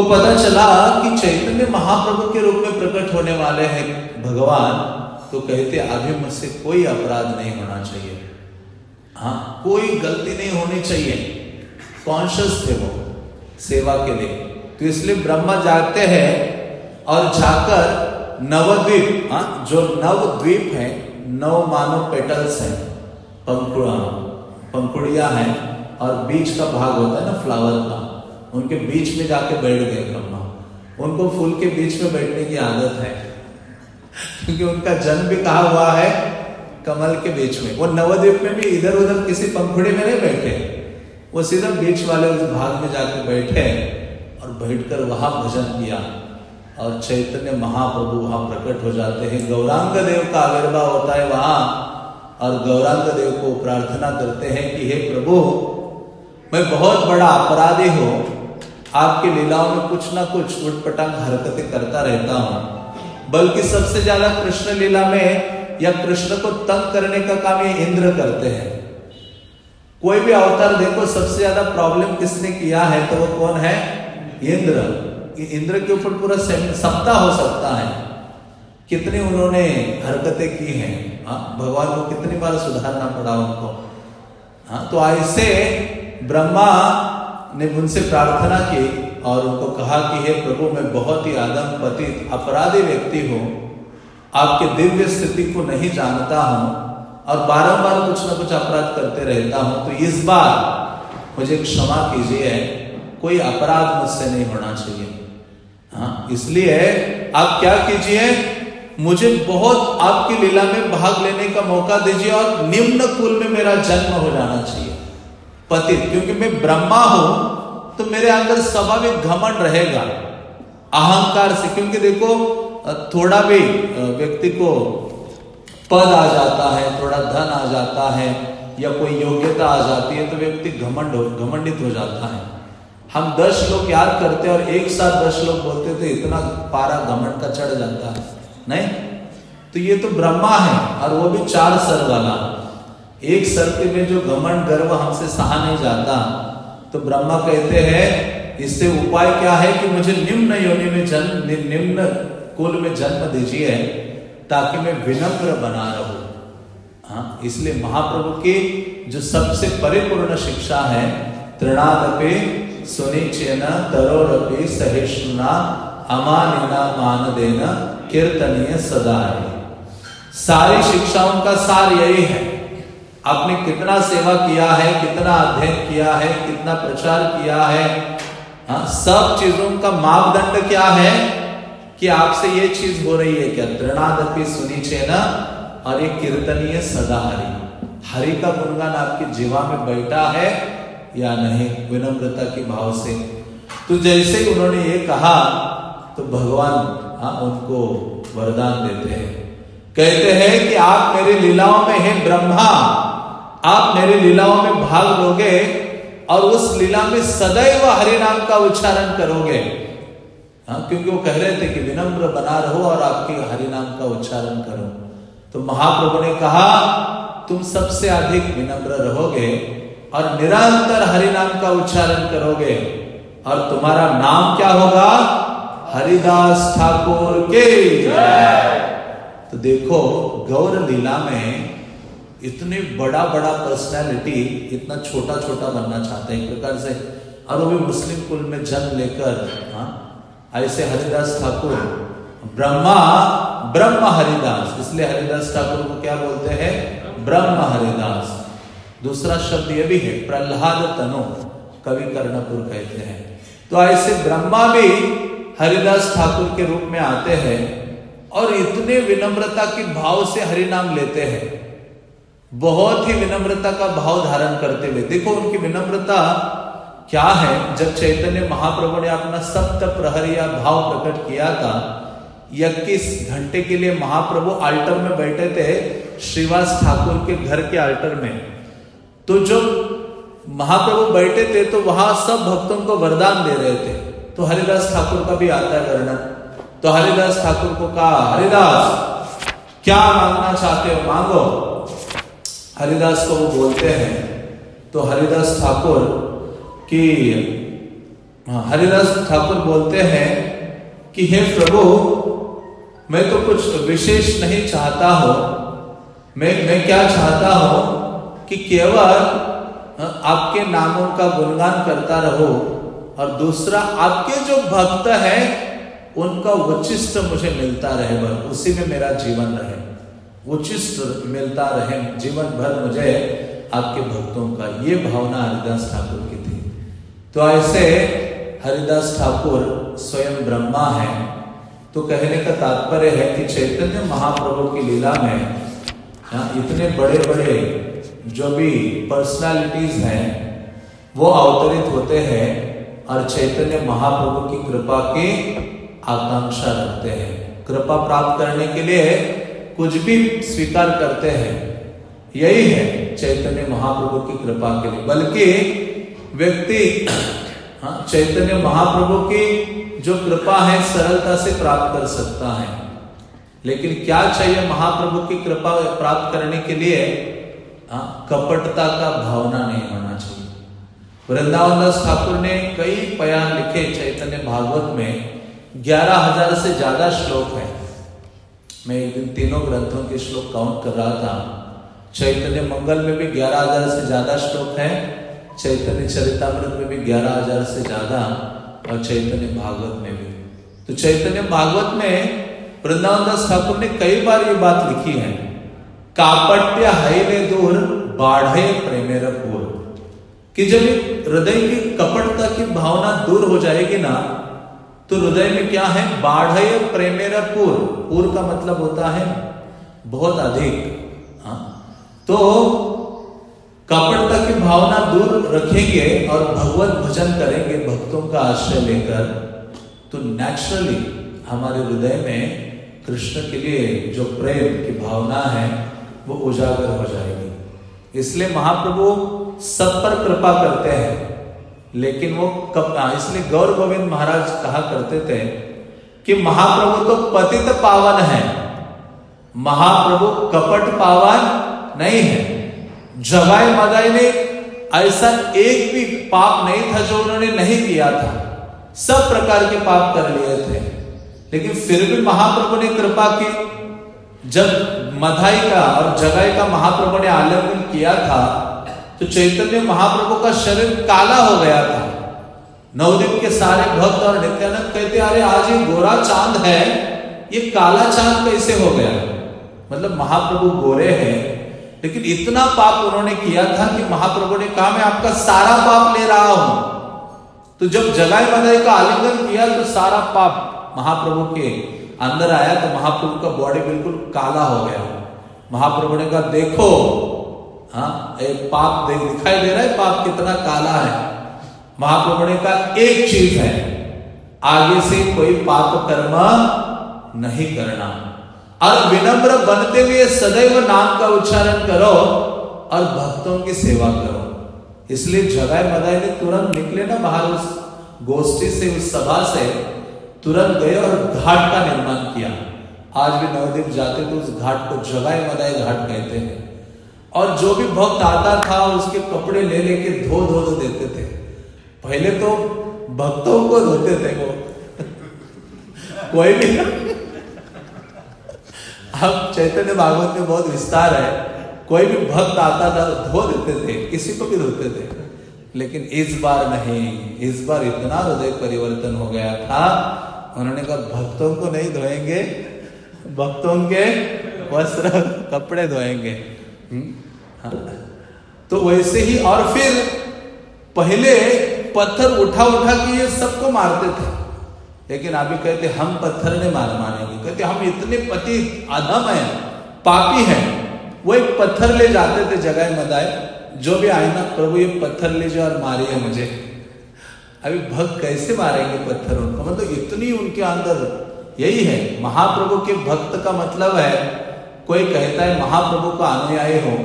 को पता चला कि चैतन्य महाप्रभु के रूप में प्रकट होने वाले हैं। भगवान तो कहते, अभी मुझसे कोई अपराध नहीं होना चाहिए। हाँ कोई गलती नहीं होनी चाहिए। कॉन्शियस थे वो, सेवा के लिए। तो इसलिए ब्रह्मा जागते हैं और जाकर नवद्वीप हाँ जो नवद्वीप है नव मानव पेटल्स है, पंखुड़ा, पंखुड़िया है और बीच का भाग होता है ना फ्लावर का। उनके बीच में जाके बैठ गए ब्रह्मा। उनको फूल के बीच में बैठने की आदत है। क्योंकि उनका जन्म भी कहा हुआ है? कमल के बीच में। वो नवद्वीप में भी इधर उधर किसी पंखुड़ी में नहीं बैठे। वो सीधा बीच वाले उस भाग में जाके बैठे और बैठकर वहाँ भजन किया। और चैतन्य महाप्रभु वहाँ प्रकट हो जाते हैं। गौरांग देव का आविर्भाव होता है वहाँ। और गौरांग देव को प्रार्थना करते हैं कि, हे प्रभु, मैं बहुत बड़ा अपराधी हूँ। आपकी लीलाओं में कुछ ना कुछ उठपटांग हरकतें करता रहता हूँ। बल्कि सबसे ज़्यादा कृष्ण लीला में या कृष्ण को तंग करने का काम ये इंद्र करते हैं। कोई भी अवतार देखो, सबसे ज़्यादा प्रॉब्लम किसने किया है तो वो कौन है? इंद्र। इंद्र के ऊपर पूरा सप्ताह हो सकता है। कितनी उन्होंने हरकतें की हैं। हाँ भगवान को कितनी बार सुधारना पड़ा उनको। हाँ तो ऐसे ब्रह्मा ने उनसे प्रार्थना की और उनको कहा कि, हे प्रभु, मैं बहुत ही आदम पतित अपराधी व्यक्ति हूँ। आपके दिव्य स्थिति को नहीं जानता हूँ और बारंबार कुछ ना कुछ अपराध करते रहता हूँ। तो इस बार मुझे क्षमा कीजिए। कोई अपराध मुझसे नहीं होना चाहिए। हाँ इसलिए आप क्या कीजिए? मुझे बहुत आपकी लीला में भाग लेने का मौका दीजिए और निम्न कुल में मेरा जन्म हो जाना चाहिए। पतित। क्योंकि मैं ब्रह्मा हूँ तो मेरे अंदर स्वाभाविक घमंड रहेगा, अहंकार से। क्योंकि देखो, थोड़ा भी व्यक्ति को पद आ जाता है, थोड़ा धन आ जाता है, या कोई योग्यता आ जाती है तो व्यक्ति घमंड हो, घमंडित हो जाता है। हम दस लोग याद करते और एक साथ दस लोग बोलते तो इतना पारा घमंड का चढ़ जाता है। नहीं? तो ये तो ब्रह्मा है, और वो भी चार सर वाला। एक के में जो घमंड, गर्व हमसे सहा नहीं जाता। तो ब्रह्मा कहते हैं, इससे उपाय क्या है कि मुझे निम्न योनि में जन्म निम्न कुल में जन्म दीजिए, ताकि मैं विनम्र बना रहूँ। हाँ इसलिए महाप्रभु की जो सबसे परिपूर्ण शिक्षा है, तृणादपे सुनिचेन तरोरपि सहिष्णुना अमानिना मान देना कीर्तनीय सदा सारी शिक्षाओं का सार यही है। आपने कितना सेवा किया है, कितना अध्ययन किया है, कितना प्रचार किया है हाँ सब चीज़ों का मापदंड क्या है कि आपसे ये चीज़ हो रही है क्या? तृणादपि सुनी ना, और ये कीर्तनीय सदा हरि हरि का गुणगान आपकी जीवा में बैठा है या नहीं? विनम्रता के भाव से। तो जैसे ही उन्होंने ये कहा तो भगवान हाँ उनको वरदान देते हैं। कहते हैं कि आप मेरे लीलाओं में हैं ब्रह्मा। आप मेरे लीलाओं में भाग लोगे और उस लीला में सदैव हरि नाम का उच्चारण करोगे। हाँ क्योंकि वो कह रहे थे कि विनम्र बना रहो और आपके हरि नाम का उच्चारण करो। तो महाप्रभु ने कहा तुम सबसे अधिक विनम्र रहोगे और निरंतर हरि नाम का उच्चारण करोगे। और तुम्हारा नाम क्या होगा? हरिदास ठाकुर के। तो देखो गौर लीला में इतने बड़ा बड़ा पर्सनैलिटी इतना छोटा छोटा बनना चाहते हैं, एक प्रकार से और वो भी मुस्लिम कुल में जन्म लेकर हाँ ऐसे हरिदास ठाकुर, ब्रह्मा, ब्रह्म हरिदास, इसलिए हरिदास ठाकुर को क्या बोलते हैं? ब्रह्म हरिदास। दूसरा शब्द यह भी है, प्रहलाद तनु, कवि कर्णपुर कहते हैं। तो ऐसे ब्रह्मा भी हरिदास ठाकुर के रूप में आते हैं और इतने विनम्रता के भाव से हरिनाम लेते हैं। बहुत ही विनम्रता का भाव धारण करते हुए। देखो उनकी विनम्रता क्या है? जब चैतन्य महाप्रभु ने अपना सप्त प्रहरिया भाव प्रकट किया था, इक्कीस घंटे के लिए महाप्रभु आल्टर में बैठे थे, श्रीवास ठाकुर के घर के आल्टर में। तो जब महाप्रभु बैठे थे तो वहाँ सब भक्तों को वरदान दे रहे थे। तो हरिदास ठाकुर का भी आता है वर्णन। तो हरिदास ठाकुर को कहा, हरिदास, क्या मांगना चाहते हो? मांगो। हरिदास को वो बोलते हैं तो हरिदास ठाकुर कि हाँ, हरिदास ठाकुर बोलते हैं कि हे प्रभु मैं तो कुछ विशेष नहीं चाहता हूँ। मैं मैं क्या चाहता हूँ कि केवल हाँ, आपके नामों का गुणगान करता रहो और दूसरा आपके जो भक्त है उनका उचिष्ट मुझे मिलता रहे बस उसी में मेरा जीवन रहे। उचिष्ट मिलता रहे जीवन भर मुझे आपके भक्तों का ये भावना हरिदास ठाकुर की थी। तो ऐसे हरिदास ठाकुर स्वयं ब्रह्मा है। तो कहने का तात्पर्य है कि चैतन्य महाप्रभु की लीला में हाँ, इतने बड़े बड़े जो भी पर्सनालिटीज हैं वो अवतरित होते हैं और चैतन्य महाप्रभु की कृपा की आकांक्षा रखते हैं। कृपा प्राप्त करने के लिए कुछ भी स्वीकार करते हैं, यही है चैतन्य महाप्रभु की कृपा के लिए। बल्कि व्यक्ति हाँ चैतन्य महाप्रभु की जो कृपा है, सरलता से प्राप्त कर सकता है। लेकिन क्या चाहिए महाप्रभु की कृपा प्राप्त करने के लिए? हाँ कपटता का भावना नहीं होना चाहिए। वृंदावन दास ठाकुर ने कई बयान लिखे चैतन्य भागवत में। ग्यारह हज़ार से ज़्यादा श्लोक है। मैं इन तीनों ग्रंथों के श्लोक काउंट कर रहा था। चैतन्य मंगल में भी ग्यारह हज़ार से ज़्यादा श्लोक है, चैतन्य चरितमृत में भी ग्यारह हज़ार से ज़्यादा और चैतन्य भागवत में भी। तो चैतन्य भागवत में वृंदावन दास ठाकुर ने कई बार ये बात लिखी है, कापट्य हैले दूर, बाढ़े प्रेमेर पूर कि जब हृदय की कपटता की भावना दूर हो जाएगी ना तो हृदय में क्या है? बाढ़ प्रेमेर पूर। पूर का मतलब होता है बहुत अधिक। हाँ? तो कपटता की भावना दूर रखेंगे और भगवत भजन करेंगे भक्तों का आश्रय लेकर तो नेचुरली हमारे हृदय में कृष्ण के लिए जो प्रेम की भावना है, वो उजागर हो जाएगी। इसलिए महाप्रभु सब पर कृपा करते हैं। लेकिन वो कब इसलिए गौर गोविंद महाराज कहा करते थे कि महाप्रभु तो पतित पावन है। महाप्रभु कपट पावन नहीं है। जगाई मदाई ने ऐसा एक भी पाप नहीं था जो उन्होंने नहीं किया था। सब प्रकार के पाप कर लिए थे। लेकिन फिर भी महाप्रभु ने कृपा की। जब मधाई का और जगाई का महाप्रभु ने आलिंगन किया था तो चैतन्य महाप्रभु का शरीर काला हो गया था। नवदीप के सारे भक्त और नित्यानंद कहते, अरे, आज ये गोरा चाँद है, ये काला चाँद कैसे हो गया? मतलब महाप्रभु गोरे हैं, लेकिन इतना पाप उन्होंने किया था कि महाप्रभु ने कहा, मैं आपका सारा पाप ले रहा हूँ। तो जब जगाई मदाई का आलिंगन किया तो सारा पाप महाप्रभु के अंदर आया तो महाप्रभु का बॉडी बिल्कुल काला हो गया। महाप्रभु ने कहा, देखो हाँ एक पाप देख, दिखाई दे रहा है, पाप कितना काला है। महाप्रभु ने कहा, एक चीज़ है, आगे से कोई पाप कर्म नहीं करना। और विनम्र बनते हुए सदैव नाम का उच्चारण करो और भक्तों की सेवा करो। इसलिए जगाए मदाई ने तुरंत निकले ना बाहर उस गोष्ठी से, उस सभा से, तुरंत गए और घाट का निर्माण किया। आज भी नवदीप जाते तो उस घाट को जगह मदाए घाट कहते हैं। और जो भी भक्त आता था, उसके कपड़े ले लेके धो धो धो देते थे। पहले तो भक्तों को धोते थे वो। <laughs> कोई भी अब चैतन्य भागवत में बहुत विस्तार है। कोई भी भक्त आता था धो देते थे, किसी को भी धोते थे। लेकिन इस बार नहीं, इस बार इतना हृदय परिवर्तन हो गया था, उन्होंने कहा, भक्तों को नहीं धोएँगे, भक्तों के वस्त्र, कपड़े धोएँगे? हाँ। तो वैसे ही और फिर पहले पत्थर उठा उठा के ये सबको मारते थे। लेकिन अभी कहते हम पत्थर ने मार मानेंगे कहते हम इतने पति अधम है, पापी हैं। वो एक पत्थर ले जाते थे जगह मदाए जो भी आए ना, प्रभु, ये पत्थर ले जाओ और मारिए मुझे। अभी भक्त कैसे मारेंगे पत्थर उनको मतलब इतनी उनके अंदर यही है। महाप्रभु के भक्त का मतलब है कोई कहता है महाप्रभु का अनुयायी हो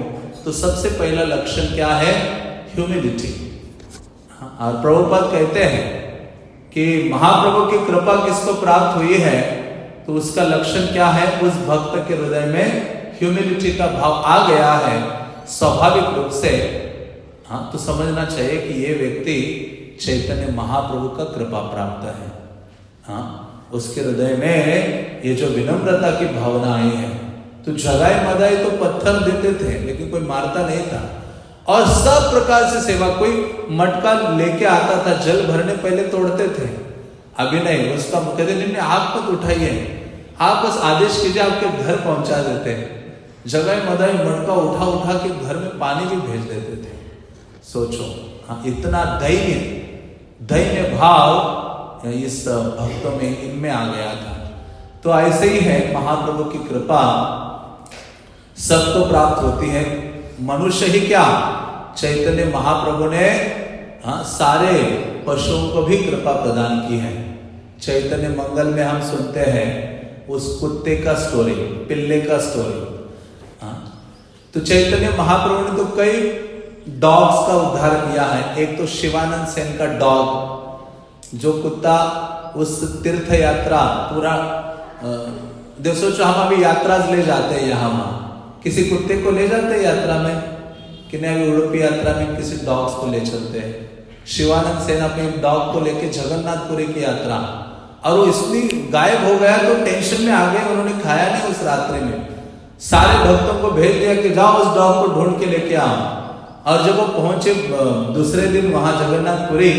तो सबसे पहला लक्षण क्या है? ह्यूमिडिटी हाँ, और प्रभुपद कहते हैं कि महाप्रभु की कृपा किसको प्राप्त हुई है? तो उसका लक्षण क्या है? उस भक्त के हृदय में ह्यूमिडिटी का भाव आ गया है स्वाभाविक रूप से। हाँ तो समझना चाहिए कि ये व्यक्ति चैतन्य महाप्रभु का कृपा प्राप्त है। हाँ उसके हृदय में ये जो विनम्रता की भावना आई है तो जगाई मदाई तो पत्थर देते थे, लेकिन कोई मारता नहीं था। और सब प्रकार से सेवा, कोई मटका लेके आता था, जल भरने पहले तोड़ते थे। अभी नहीं, उसका कहते नहीं आप मत उठाइए। आप बस आदेश कीजिए, आपके घर पहुँचा देते हैं। जगह मदाई, मटका उठा उठा के घर में पानी भी भेज देते थे। सोचो हाँ इतना दैन्य दैन्य भाव इस भक्तों में इनमें आ गया था। तो ऐसे ही है, महाप्रभु की कृपा। सबको प्राप्त होती है। मनुष्य ही क्या? चैतन्य महाप्रभु ने हाँ सारे पशुओं को भी कृपा प्रदान की है। चैतन्य मंगल में हम सुनते हैं उस कुत्ते का स्टोरी पिल्ले का स्टोरी हाँ तो चैतन्य महाप्रभु ने तो कई डॉग्स का उद्धार किया है। एक तो शिवानंद सेन का डॉग जो कुत्ता उस तीर्थ यात्रा पूरा देख सोचो, हम अभी यात्रा ले जाते हैं यहाँ किसी कुत्ते को ले जाते यात्रा में? कि नहीं अभी उड़पी यात्रा में किसी डॉग्स को ले चलते हैं? शिवानंद सेन अपने डॉग को लेके जगन्नाथपुरी की यात्रा। और वो इसलिए गायब हो गया तो टेंशन में आ गए, उन्होंने खाया नहीं उस रात्रि में। सारे भक्तों को भेज दिया कि जाओ उस डॉग को ढूंढ के लेके आओ। और जब वो पहुँचे दूसरे दिन वहाँ जगन्नाथपुरी,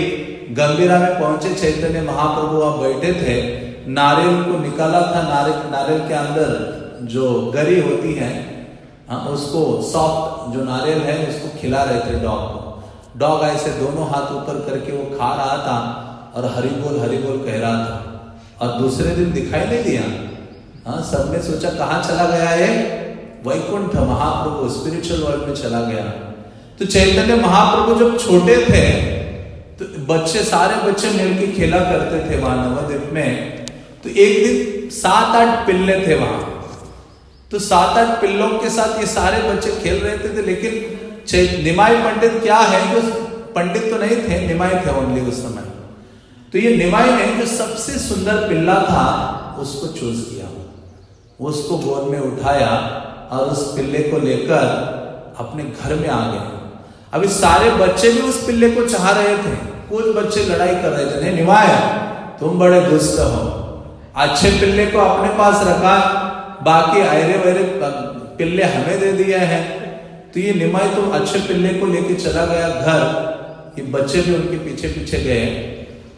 गंभीरा में पहुँचे, चैतन्य महाप्रभु वहाँ बैठे थे। नारियल को निकाला था, नारियल नारियल के अंदर जो गरी होती है हाँ उसको सॉफ्ट जो नारियल है, उसको खिला रहे थे डॉग को। डॉग ऐसे दोनों हाथ ऊपर करके वो खा रहा था और हरी बोल हरी बोल कह रहा था। और दूसरे दिन दिखाई नहीं दिया। हाँ सबने सोचा, कहाँ चला गया है वैकुंठ महाप्रभु स्पिरिचुअल वर्ल्ड में चला गया। तो चैतन्य महाप्रभु जब छोटे थे तो बच्चे, सारे बच्चे मिलकर खेला करते थे वहाँ नवद्वीप में। तो एक दिन सात आठ पिल्ले थे वहाँ। तो सात आठ पिल्लों के साथ ये सारे बच्चे खेल रहे थे, थे लेकिन निमाई पंडित क्या है जो पंडित तो नहीं थे निमाई थे ओनली उस समय। तो ये निमाई ने जो सबसे सुंदर पिल्ला था उसको चूज़ किया। उसको गोद में उठाया और उस पिल्ले को लेकर अपने घर में आ गए अभी सारे बच्चे भी उस पिल्ले को चाह रहे थे। कुछ बच्चे लड़ाई कर रहे थे निमाय तुम बड़े दुष्ट हो। अच्छे पिल्ले को अपने पास रखा बाकी आयरे वैरे पिल्ले हमें दे दिए हैं। तो ये निमाई तुम अच्छे पिल्ले को लेके चला गया घर। ये बच्चे भी उनके पीछे पीछे गए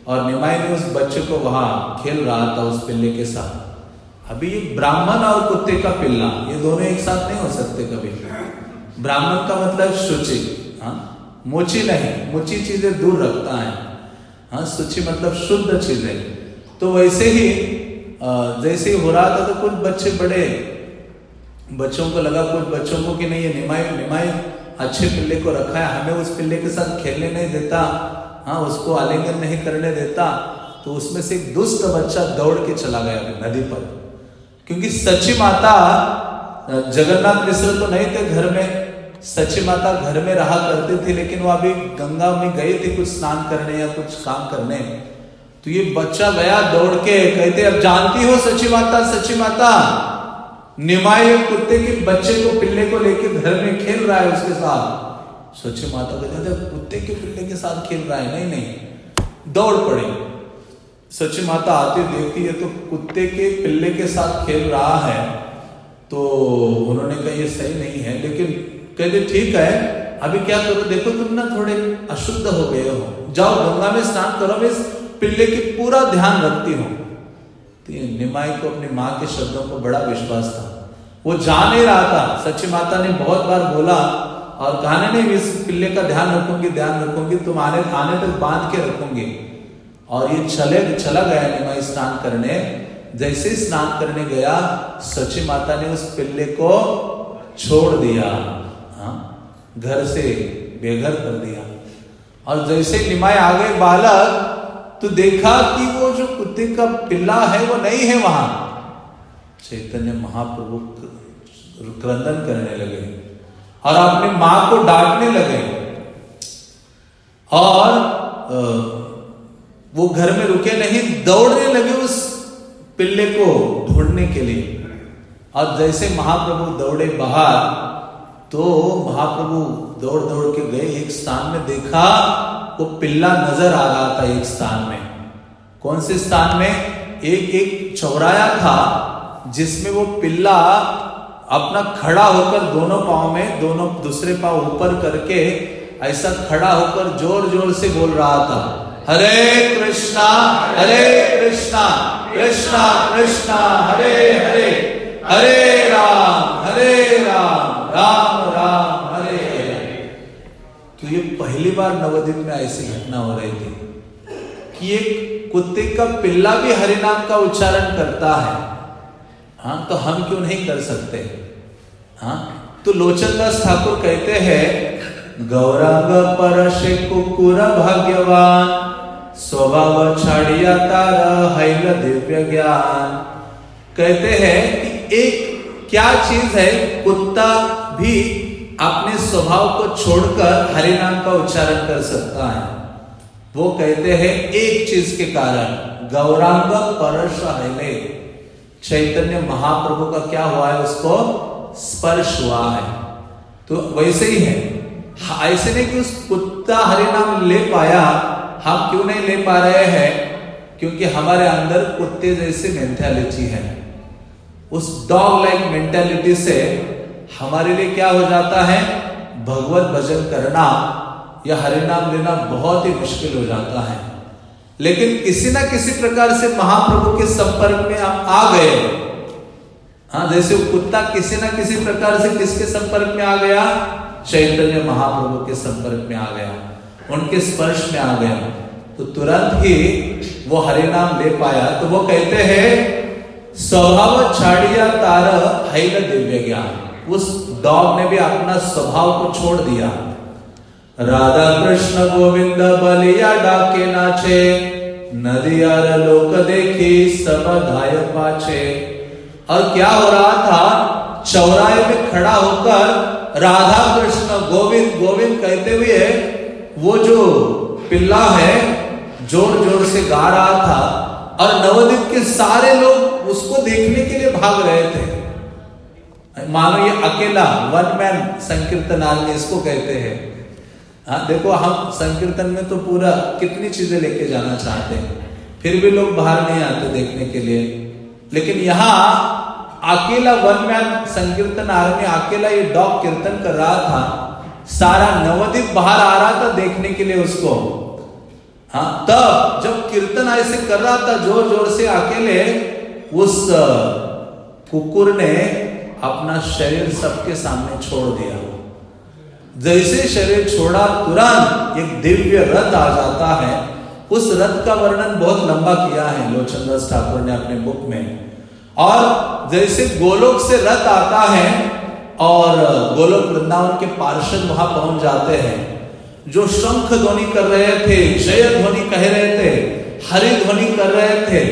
और निमाई ने उस बच्चे को वहाँ खेल रहा था उस पिल्ले के साथ। अभी ये ब्राह्मण और कुत्ते का पिल्ला, ये दोनों एक साथ नहीं हो सकते कभी। ब्राह्मण का मतलब शुचि हाँ? मोची नहीं, मोची चीज़ें दूर रखता है। हाँ शुचि मतलब शुद्ध चीज़ें। तो वैसे ही जैसे ही रहा था तो कुछ बच्चे बड़े, बच्चों को लगा कुछ बच्चों को कि नहीं, ये निमाई निमाई अच्छे पिल्ले को रखा है, हमें उस पिल्ले के साथ खेलने नहीं देता हाँ उसको आलिंगन नहीं करने देता तो उसमें से एक दुष्ट बच्चा दौड़ के चला गया नदी पर। क्योंकि सच्ची माता जगन्नाथ मिश्र तो नहीं थे घर में, सच्ची माता घर में रहा करती थी, लेकिन वो अभी गंगा में गई थी कुछ स्नान करने या कुछ काम करने। तो ये बच्चा गया दौड़ के, कहते, अब जानती हो सची माता सची माता, निमाई कुत्ते के बच्चे को पिल्ले को लेके घर में खेल रहा है उसके साथ? सोचे माता कहते थे कुत्ते के पिल्ले के साथ खेल रहा है, नहीं नहीं, दौड़ पड़े। सच्ची माता आती देखती है तो कुत्ते के पिल्ले के साथ खेल रहा है। तो उन्होंने कहा, ये सही नहीं है। लेकिन कहते, ठीक है, अभी क्या करो, देखो तुम ना थोड़े अशुद्ध हो गए हो। जाओ गंगा में स्नान करो मैं पिल्ले की पूरा ध्यान रखती हूँ। तो निमाई को अपनी माँ के शब्दों को बड़ा विश्वास था। वो जा नहीं रहा था। सच्ची माता ने बहुत बार बोला, और कहा नहीं इस पिल्ले का ध्यान रखूँगी ध्यान रखूँगी तुम आने आने तक बाँध के रखूँगी। और ये चले, चला गया निमाई स्नान करने। जैसे स्नान करने गया सची माता ने उस पिल्ले को छोड़ दिया। हाँ घर से बेघर कर दिया। और जैसे निमाई आ गए बालक तो देखा कि वो जो कुत्ते का पिल्ला है, वो नहीं है वहाँ। चैतन्य महाप्रभु क्रंदन करने लगे और अपनी माँ को डांटने लगे। और वो घर में रुके नहीं, दौड़ने लगे उस पिल्ले को ढूँढने के लिए। और जैसे महाप्रभु दौड़े बाहर तो महाप्रभु दौड़ दौड़ के गए, एक स्थान में देखा वो पिल्ला नज़र आ रहा था एक स्थान में। कौन से स्थान में? एक एक चौराया था, जिसमें वो पिल्ला अपना खड़ा होकर दोनों पाओ में, दोनों दूसरे पाव ऊपर करके ऐसा खड़ा होकर ज़ोर ज़ोर से बोल रहा था, हरे कृष्णा हरे कृष्णा कृष्णा कृष्णा, हरे हरे हरे राम हरे राम राम राम पहली बार नवद्वीप में ऐसी घटना हो रही थी कि एक कुत्ते का पिल्ला भी हरि नाम का उच्चारण करता है। हाँ तो हम क्यों नहीं कर सकते? हाँ तो लोचन दास ठाकुर कहते हैं, गौरांग परशे कुकुर भाग्यवान, स्वभाव छाड़िया तार हैल दिव्य ज्ञान। कहते हैं कि एक क्या चीज़ है, कुत्ता भी अपने स्वभाव को छोड़कर हरि नाम का उच्चारण कर सकता है। वो कहते हैं, एक चीज़ के कारण, गौरांग परश हैले चैतन्य महाप्रभु का क्या हुआ है उसको? स्पर्श हुआ है। तो वैसे ही है। ऐसे नहीं कि उस कुत्ता हरि नाम ले पाया। हम क्यों नहीं ले पा रहे हैं? क्योंकि हमारे अंदर कुत्ते जैसे मेंटेलिटी है। उस डॉग लाइक मेंटेलिटी से हमारे लिए क्या हो जाता है? भगवत भजन करना या हरिनाम लेना बहुत ही मुश्किल हो जाता है। लेकिन किसी ना किसी प्रकार से महाप्रभु के संपर्क में हम आ गए। हाँ जैसे कुत्ता किसी ना किसी प्रकार से किसके संपर्क में आ गया? चैतन्य महाप्रभु के संपर्क में आ गया, उनके स्पर्श में आ गया। तो तुरंत ही वो हरे नाम ले पाया। तो वो कहते हैं, स्वभाव छाड़िया तार हैल दिव्य ज्ञान। उस डॉग ने भी अपना स्वभाव को छोड़ दिया। राधा कृष्ण गोविंद बलिया डाके नाचे नदियार लोक देखी सब धाय पाचे। और क्या हो रहा था? चौराहे में खड़ा होकर राधा कृष्ण गोविंद गोविंद कहते हुए वो जो पिल्ला है, ज़ोर ज़ोर से गा रहा था और नवदीप के सारे लोग उसको देखने के लिए भाग रहे थे। मानो ये अकेला वन मैन संकीर्तन आदमी इसको कहते हैं। हाँ देखो हम संकीर्तन में तो पूरा कितनी चीज़ें लेके जाना चाहते हैं। फिर भी लोग बाहर नहीं आते देखने के लिए। लेकिन यहाँ अकेला वन मैन संकीर्तन आर्मी अकेला ये डॉग कीर्तन कर रहा था। सारा नवदीप बाहर आ रहा था देखने के लिए उसको। हाँ तब जब कीर्तन ऐसे कर रहा था ज़ोर ज़ोर से अकेले, उस कुकुर ने अपना शरीर सबके सामने छोड़ दिया। जैसे शरीर छोड़ा, तुरंत एक दिव्य रथ आ जाता है। उस रथ का वर्णन बहुत लंबा किया है, लोचन ठाकुर ने अपने बुक में। और जैसे गोलोक से रथ आता है और गोलोक वृंदावन के पार्षद वहाँ पहुँच जाते हैं, जो शंख ध्वनि कर रहे थे, जय ध्वनि कह रहे थे, हरि ध्वनि कर रहे थे,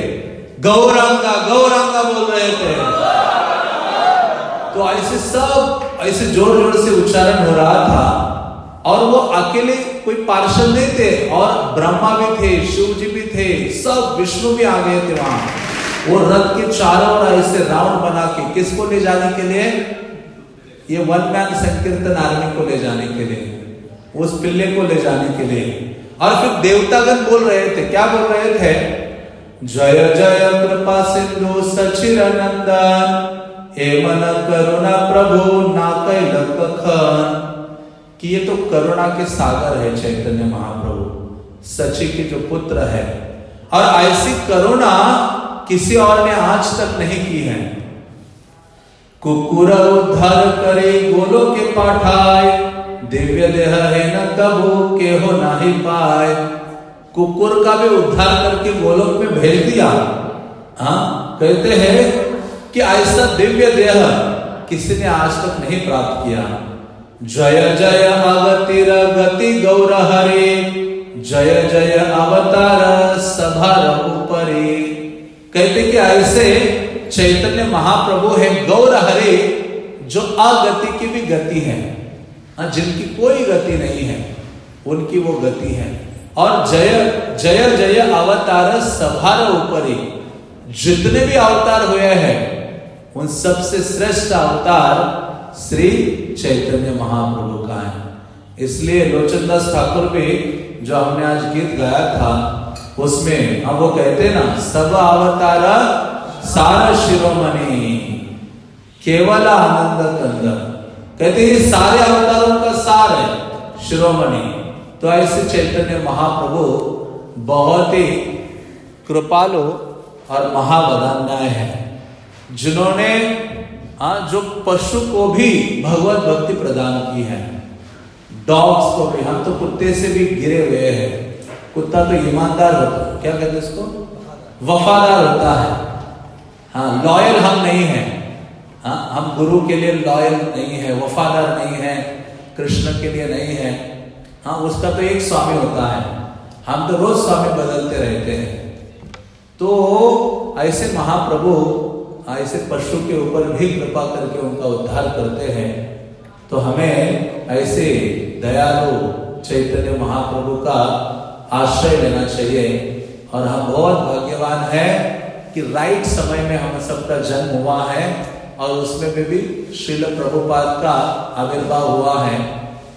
गौरंगा गौरंगा बोल रहे थे। तो ऐसे सब, ऐसे ज़ोर ज़ोर से उच्चारण हो रहा था और वो अकेले कोई पार्षद नहीं थे और ब्रह्मा भी थे, शिव जी भी थे, सब विष्णु भी आ गए थे वहाँ। वो रथ के चारों ओर ऐसे राउंड बना के किसको ले जाने के लिए? ये वन मैन संकीर्तन आर्मी को ले जाने के लिए, उस पिल्ले को ले जाने के लिए। और फिर देवतागण बोल रहे थे, क्या बोल रहे थे? जय जय कृपा सिंधु सचिर नंदन हे मन करुणा प्रभु ना कैलक खन। कि ये तो करुणा के सागर है चैतन्य महाप्रभु, सची के जो पुत्र है। और ऐसी करुणा किसी और ने आज तक नहीं की है। कुकुर उद्धार करे गोलो के पाठाए, दिव्य देह है न कबू के हो नहीं पाए। कुकुर का भी उद्धार करके गोलोक में भेज दिया। हाँ कहते हैं कि ऐसा दिव्य देह किसी ने आज तक नहीं प्राप्त किया? जय जय अवतिर गति गौर हरे जय जय अवतार सभा ऊपरी कहते कि ऐसे चैतन्य महाप्रभु है गौर हरे जो अगति की भी गति है हाँ, जिनकी कोई गति नहीं है उनकी वो गति है। और जय जय जय अवतार सभार ऊपरी जितने भी अवतार हुए हैं उन सबसे श्रेष्ठ अवतार श्री चैतन्य महाप्रभु का है। इसलिए लोचन दास ठाकुर भी जो हमने आज गीत गाया था, उसमें हम वो कहते ना, सब अवतार सारा शिरोमणि, केवल आनंद कंद कहते ये सारे अवतारों का सार है शिरोमणि। तो ऐसे चैतन्य महाप्रभु बहुत ही कृपालु और महावदान्याय है। जिन्होंने हाँ जो पशु को भी भगवत भक्ति प्रदान की है डॉग्स को भी हम तो कुत्ते से भी गिरे हुए हैं। कुत्ता तो ईमानदार होता है। क्या कहते हैं इसको वफादार होता है। हाँ लॉयल हम नहीं है। हाँ हम गुरु के लिए लॉयल नहीं है, वफादार नहीं है, कृष्ण के लिए नहीं है। हाँ उसका तो एक स्वामी होता है। हम तो रोज स्वामी बदलते रहते हैं। तो ऐसे महाप्रभु ऐसे पशु के ऊपर भी कृपा करके उनका उद्धार करते हैं तो हमें ऐसे दयालु चैतन्य महाप्रभु का आश्रय लेना चाहिए। और हम बहुत भाग्यवान है कि राइट समय में हम सबका जन्म हुआ है और उसमें भी, भी श्रील प्रभुपाद का आविर्भाव हुआ है।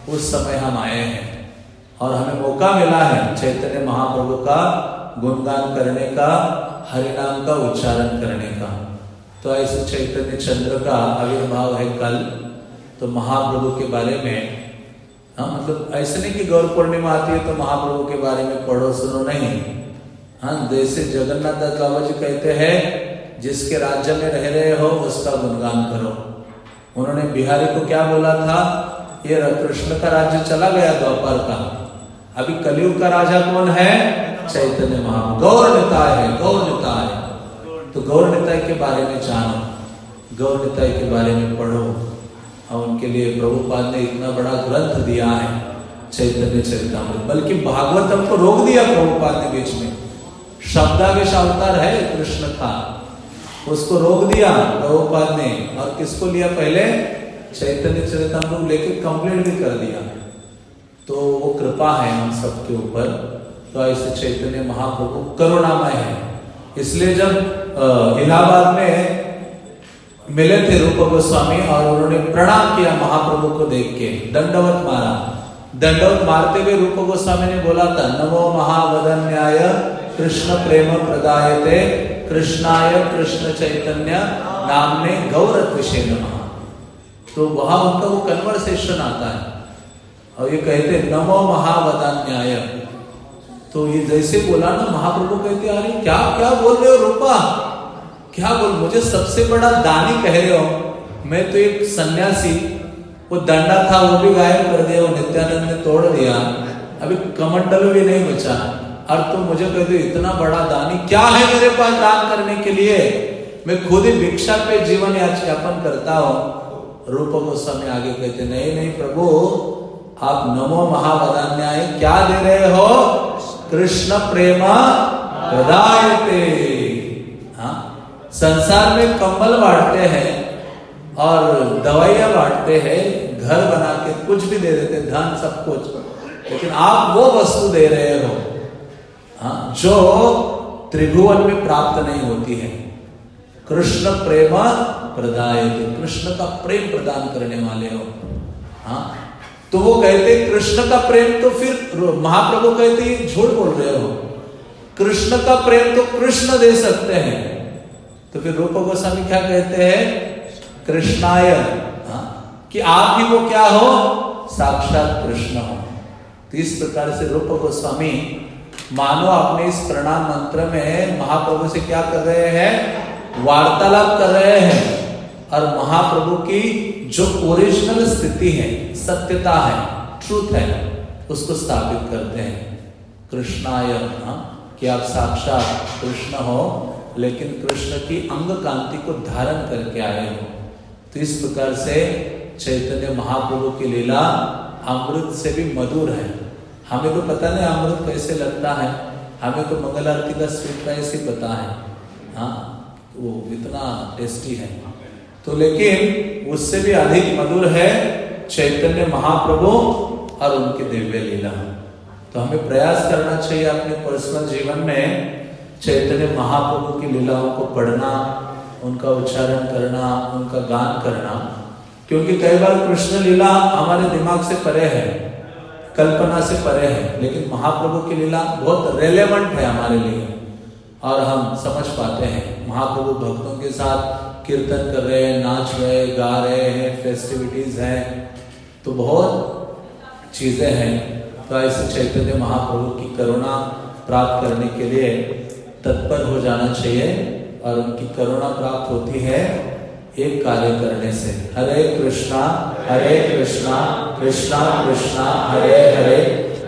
उस समय हम आए हैं और हमें मौका मिला है चैतन्य महाप्रभु का गुणगान करने का हरिनाम का उच्चारण करने का। तो ऐसे चैतन्य चंद्र का आविर्भाव है कल। तो महाप्रभु के बारे में हाँ मतलब ऐसे नहीं कि गौर पूर्णिमा आती है तो महाप्रभु के बारे में पढ़ो सुनो नहीं। हाँ जैसे जगन्नाथ दास बाबा जी कहते हैं, जिसके राज्य में रह रहे हो, उसका गुणगान करो। उन्होंने बिहारी को क्या बोला था? ये कृष्ण का राज्य चला गया द्वापर का। अभी कलयुग का राजा कौन है? चैतन्य महाप्रभु। गौर निताय है, गौर निताय तो गौर के बारे में जानो गौर के बारे में पढ़ो। और उनके लिए प्रभुपाद ने इतना बड़ा ग्रंथ दिया है, चैतन्य चरितमृत। बल्कि भागवतम को रोक दिया प्रभुपाद ने बीच में। शब्दावेश अवतार है, कृष्ण का। उसको रोक दिया प्रभुपाद ने। और किसको लिया पहले? चैतन्य चरितमृत लेके कंप्लीट भी कर दिया। तो वो कृपा है हम सबके ऊपर। तो ऐसे चैतन्य महाप्रभु करुणामय है। इसलिए जब इलाहाबाद में मिले थे रूप गोस्वामी और उन्होंने प्रणाम किया महाप्रभु को देख के, दंडवत मारा। दंडवत मारते हुए रूप गोस्वामी ने बोला था, नमो महावदन्याय, कृष्ण प्रेम प्रदायते, कृष्णाय कृष्ण चैतन्य नाम ने गौरव विषय नमः। तो वहाँ उनका वो कन्वर्सेशन आता है। और ये कहते नमो महावदान्याय तो ये जैसे बोला ना, महाप्रभु कहते, अरे, क्या क्या बोल रहे हो रूपा? क्या बोल, मुझे सबसे बड़ा दानी कह रहे हो। मैं तो एक सन्यासी, वो दंडा था, वो भी गायब कर दिया, वो नित्यानंद ने तोड़ दिया। अभी कमंडल भी नहीं बचा। और तुम मुझे कहते इतना बड़ा दानी क्या है मेरे पास दान करने के लिए? मैं खुद ही भिक्षा पे जीवन यापन करता हूँ। रूप गोस्वामी आगे कहते, नहीं नहीं प्रभु, आप नमो महावदान्याय क्या दे रहे हो? कृष्ण प्रेम प्रदायते। हाँ? संसार में कंबल बांटते हैं और दवाइयाँ बांटते हैं, घर बना के कुछ भी दे देते धन सब कुछ। लेकिन आप वो वस्तु दे रहे हो हाँ जो त्रिभुवन में प्राप्त नहीं होती है। कृष्ण प्रेम प्रदाय कृष्ण का प्रेम प्रदान करने वाले हो। हाँ? तो वो कहते कृष्ण का प्रेम तो फिर महाप्रभु कहते झूठ बोल रहे हो। कृष्ण का प्रेम तो कृष्ण दे सकते हैं। तो फिर रूप गोस्वामी क्या कहते हैं कृष्णाय। हाँ, कि आप ही वो क्या हो? साक्षात कृष्ण हो। तो इस प्रकार से रूप गोस्वामी मानो अपने इस प्रणाम मंत्र में महाप्रभु से क्या कर रहे हैं? वार्तालाप कर रहे हैं। और महाप्रभु की जो ओरिजिनल स्थिति है, सत्यता है ट्रूथ है, उसको स्थापित करते हैं। कृष्णाय कि आप साक्षात कृष्ण हो, लेकिन कृष्ण की अंग कांति को धारण करके आए हो। तो इस प्रकार से चैतन्य महाप्रभु की लीला अमृत से भी मधुर है। हमें तो पता नहीं अमृत कैसे लगता है। हमें तो मंगल आरती का स्वीट राइस ही पता है। हाँ वो इतना टेस्टी है। तो लेकिन उससे भी अधिक मधुर है चैतन्य महाप्रभु और उनकी दिव्य लीला। तो हमें प्रयास करना चाहिए अपने पर्सनल जीवन में चैतन्य महाप्रभु की लीलाओं को पढ़ना, उनका उच्चारण करना, उनका गान करना। क्योंकि कई बार कृष्ण लीला हमारे दिमाग से परे है, कल्पना से परे है, लेकिन महाप्रभु की लीला बहुत रेलेवेंट है हमारे लिए। और हम समझ पाते हैं, महाप्रभु भक्तों के साथ कीर्तन कर रहे हैं, नाच रहे गा रहे हैं फेस्टिविटीज हैं तो बहुत चीज़ें हैं। तो ऐसे चैतन्य महाप्रभु की करुणा प्राप्त करने के लिए तत्पर हो जाना चाहिए और उनकी करुणा प्राप्त होती है एक कार्य करने से। हरे कृष्णा हरे कृष्णा कृष्णा कृष्णा, हरे हरे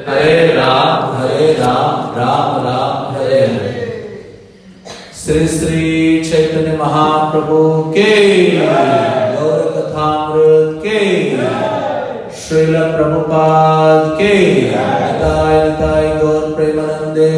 हरे राम हरे राम राम राम, हरे हरे। श्री श्री चैतन्य महाप्रभु के गौर कथामृत के श्रील प्रभुपाद के गौर प्रेमानंदे।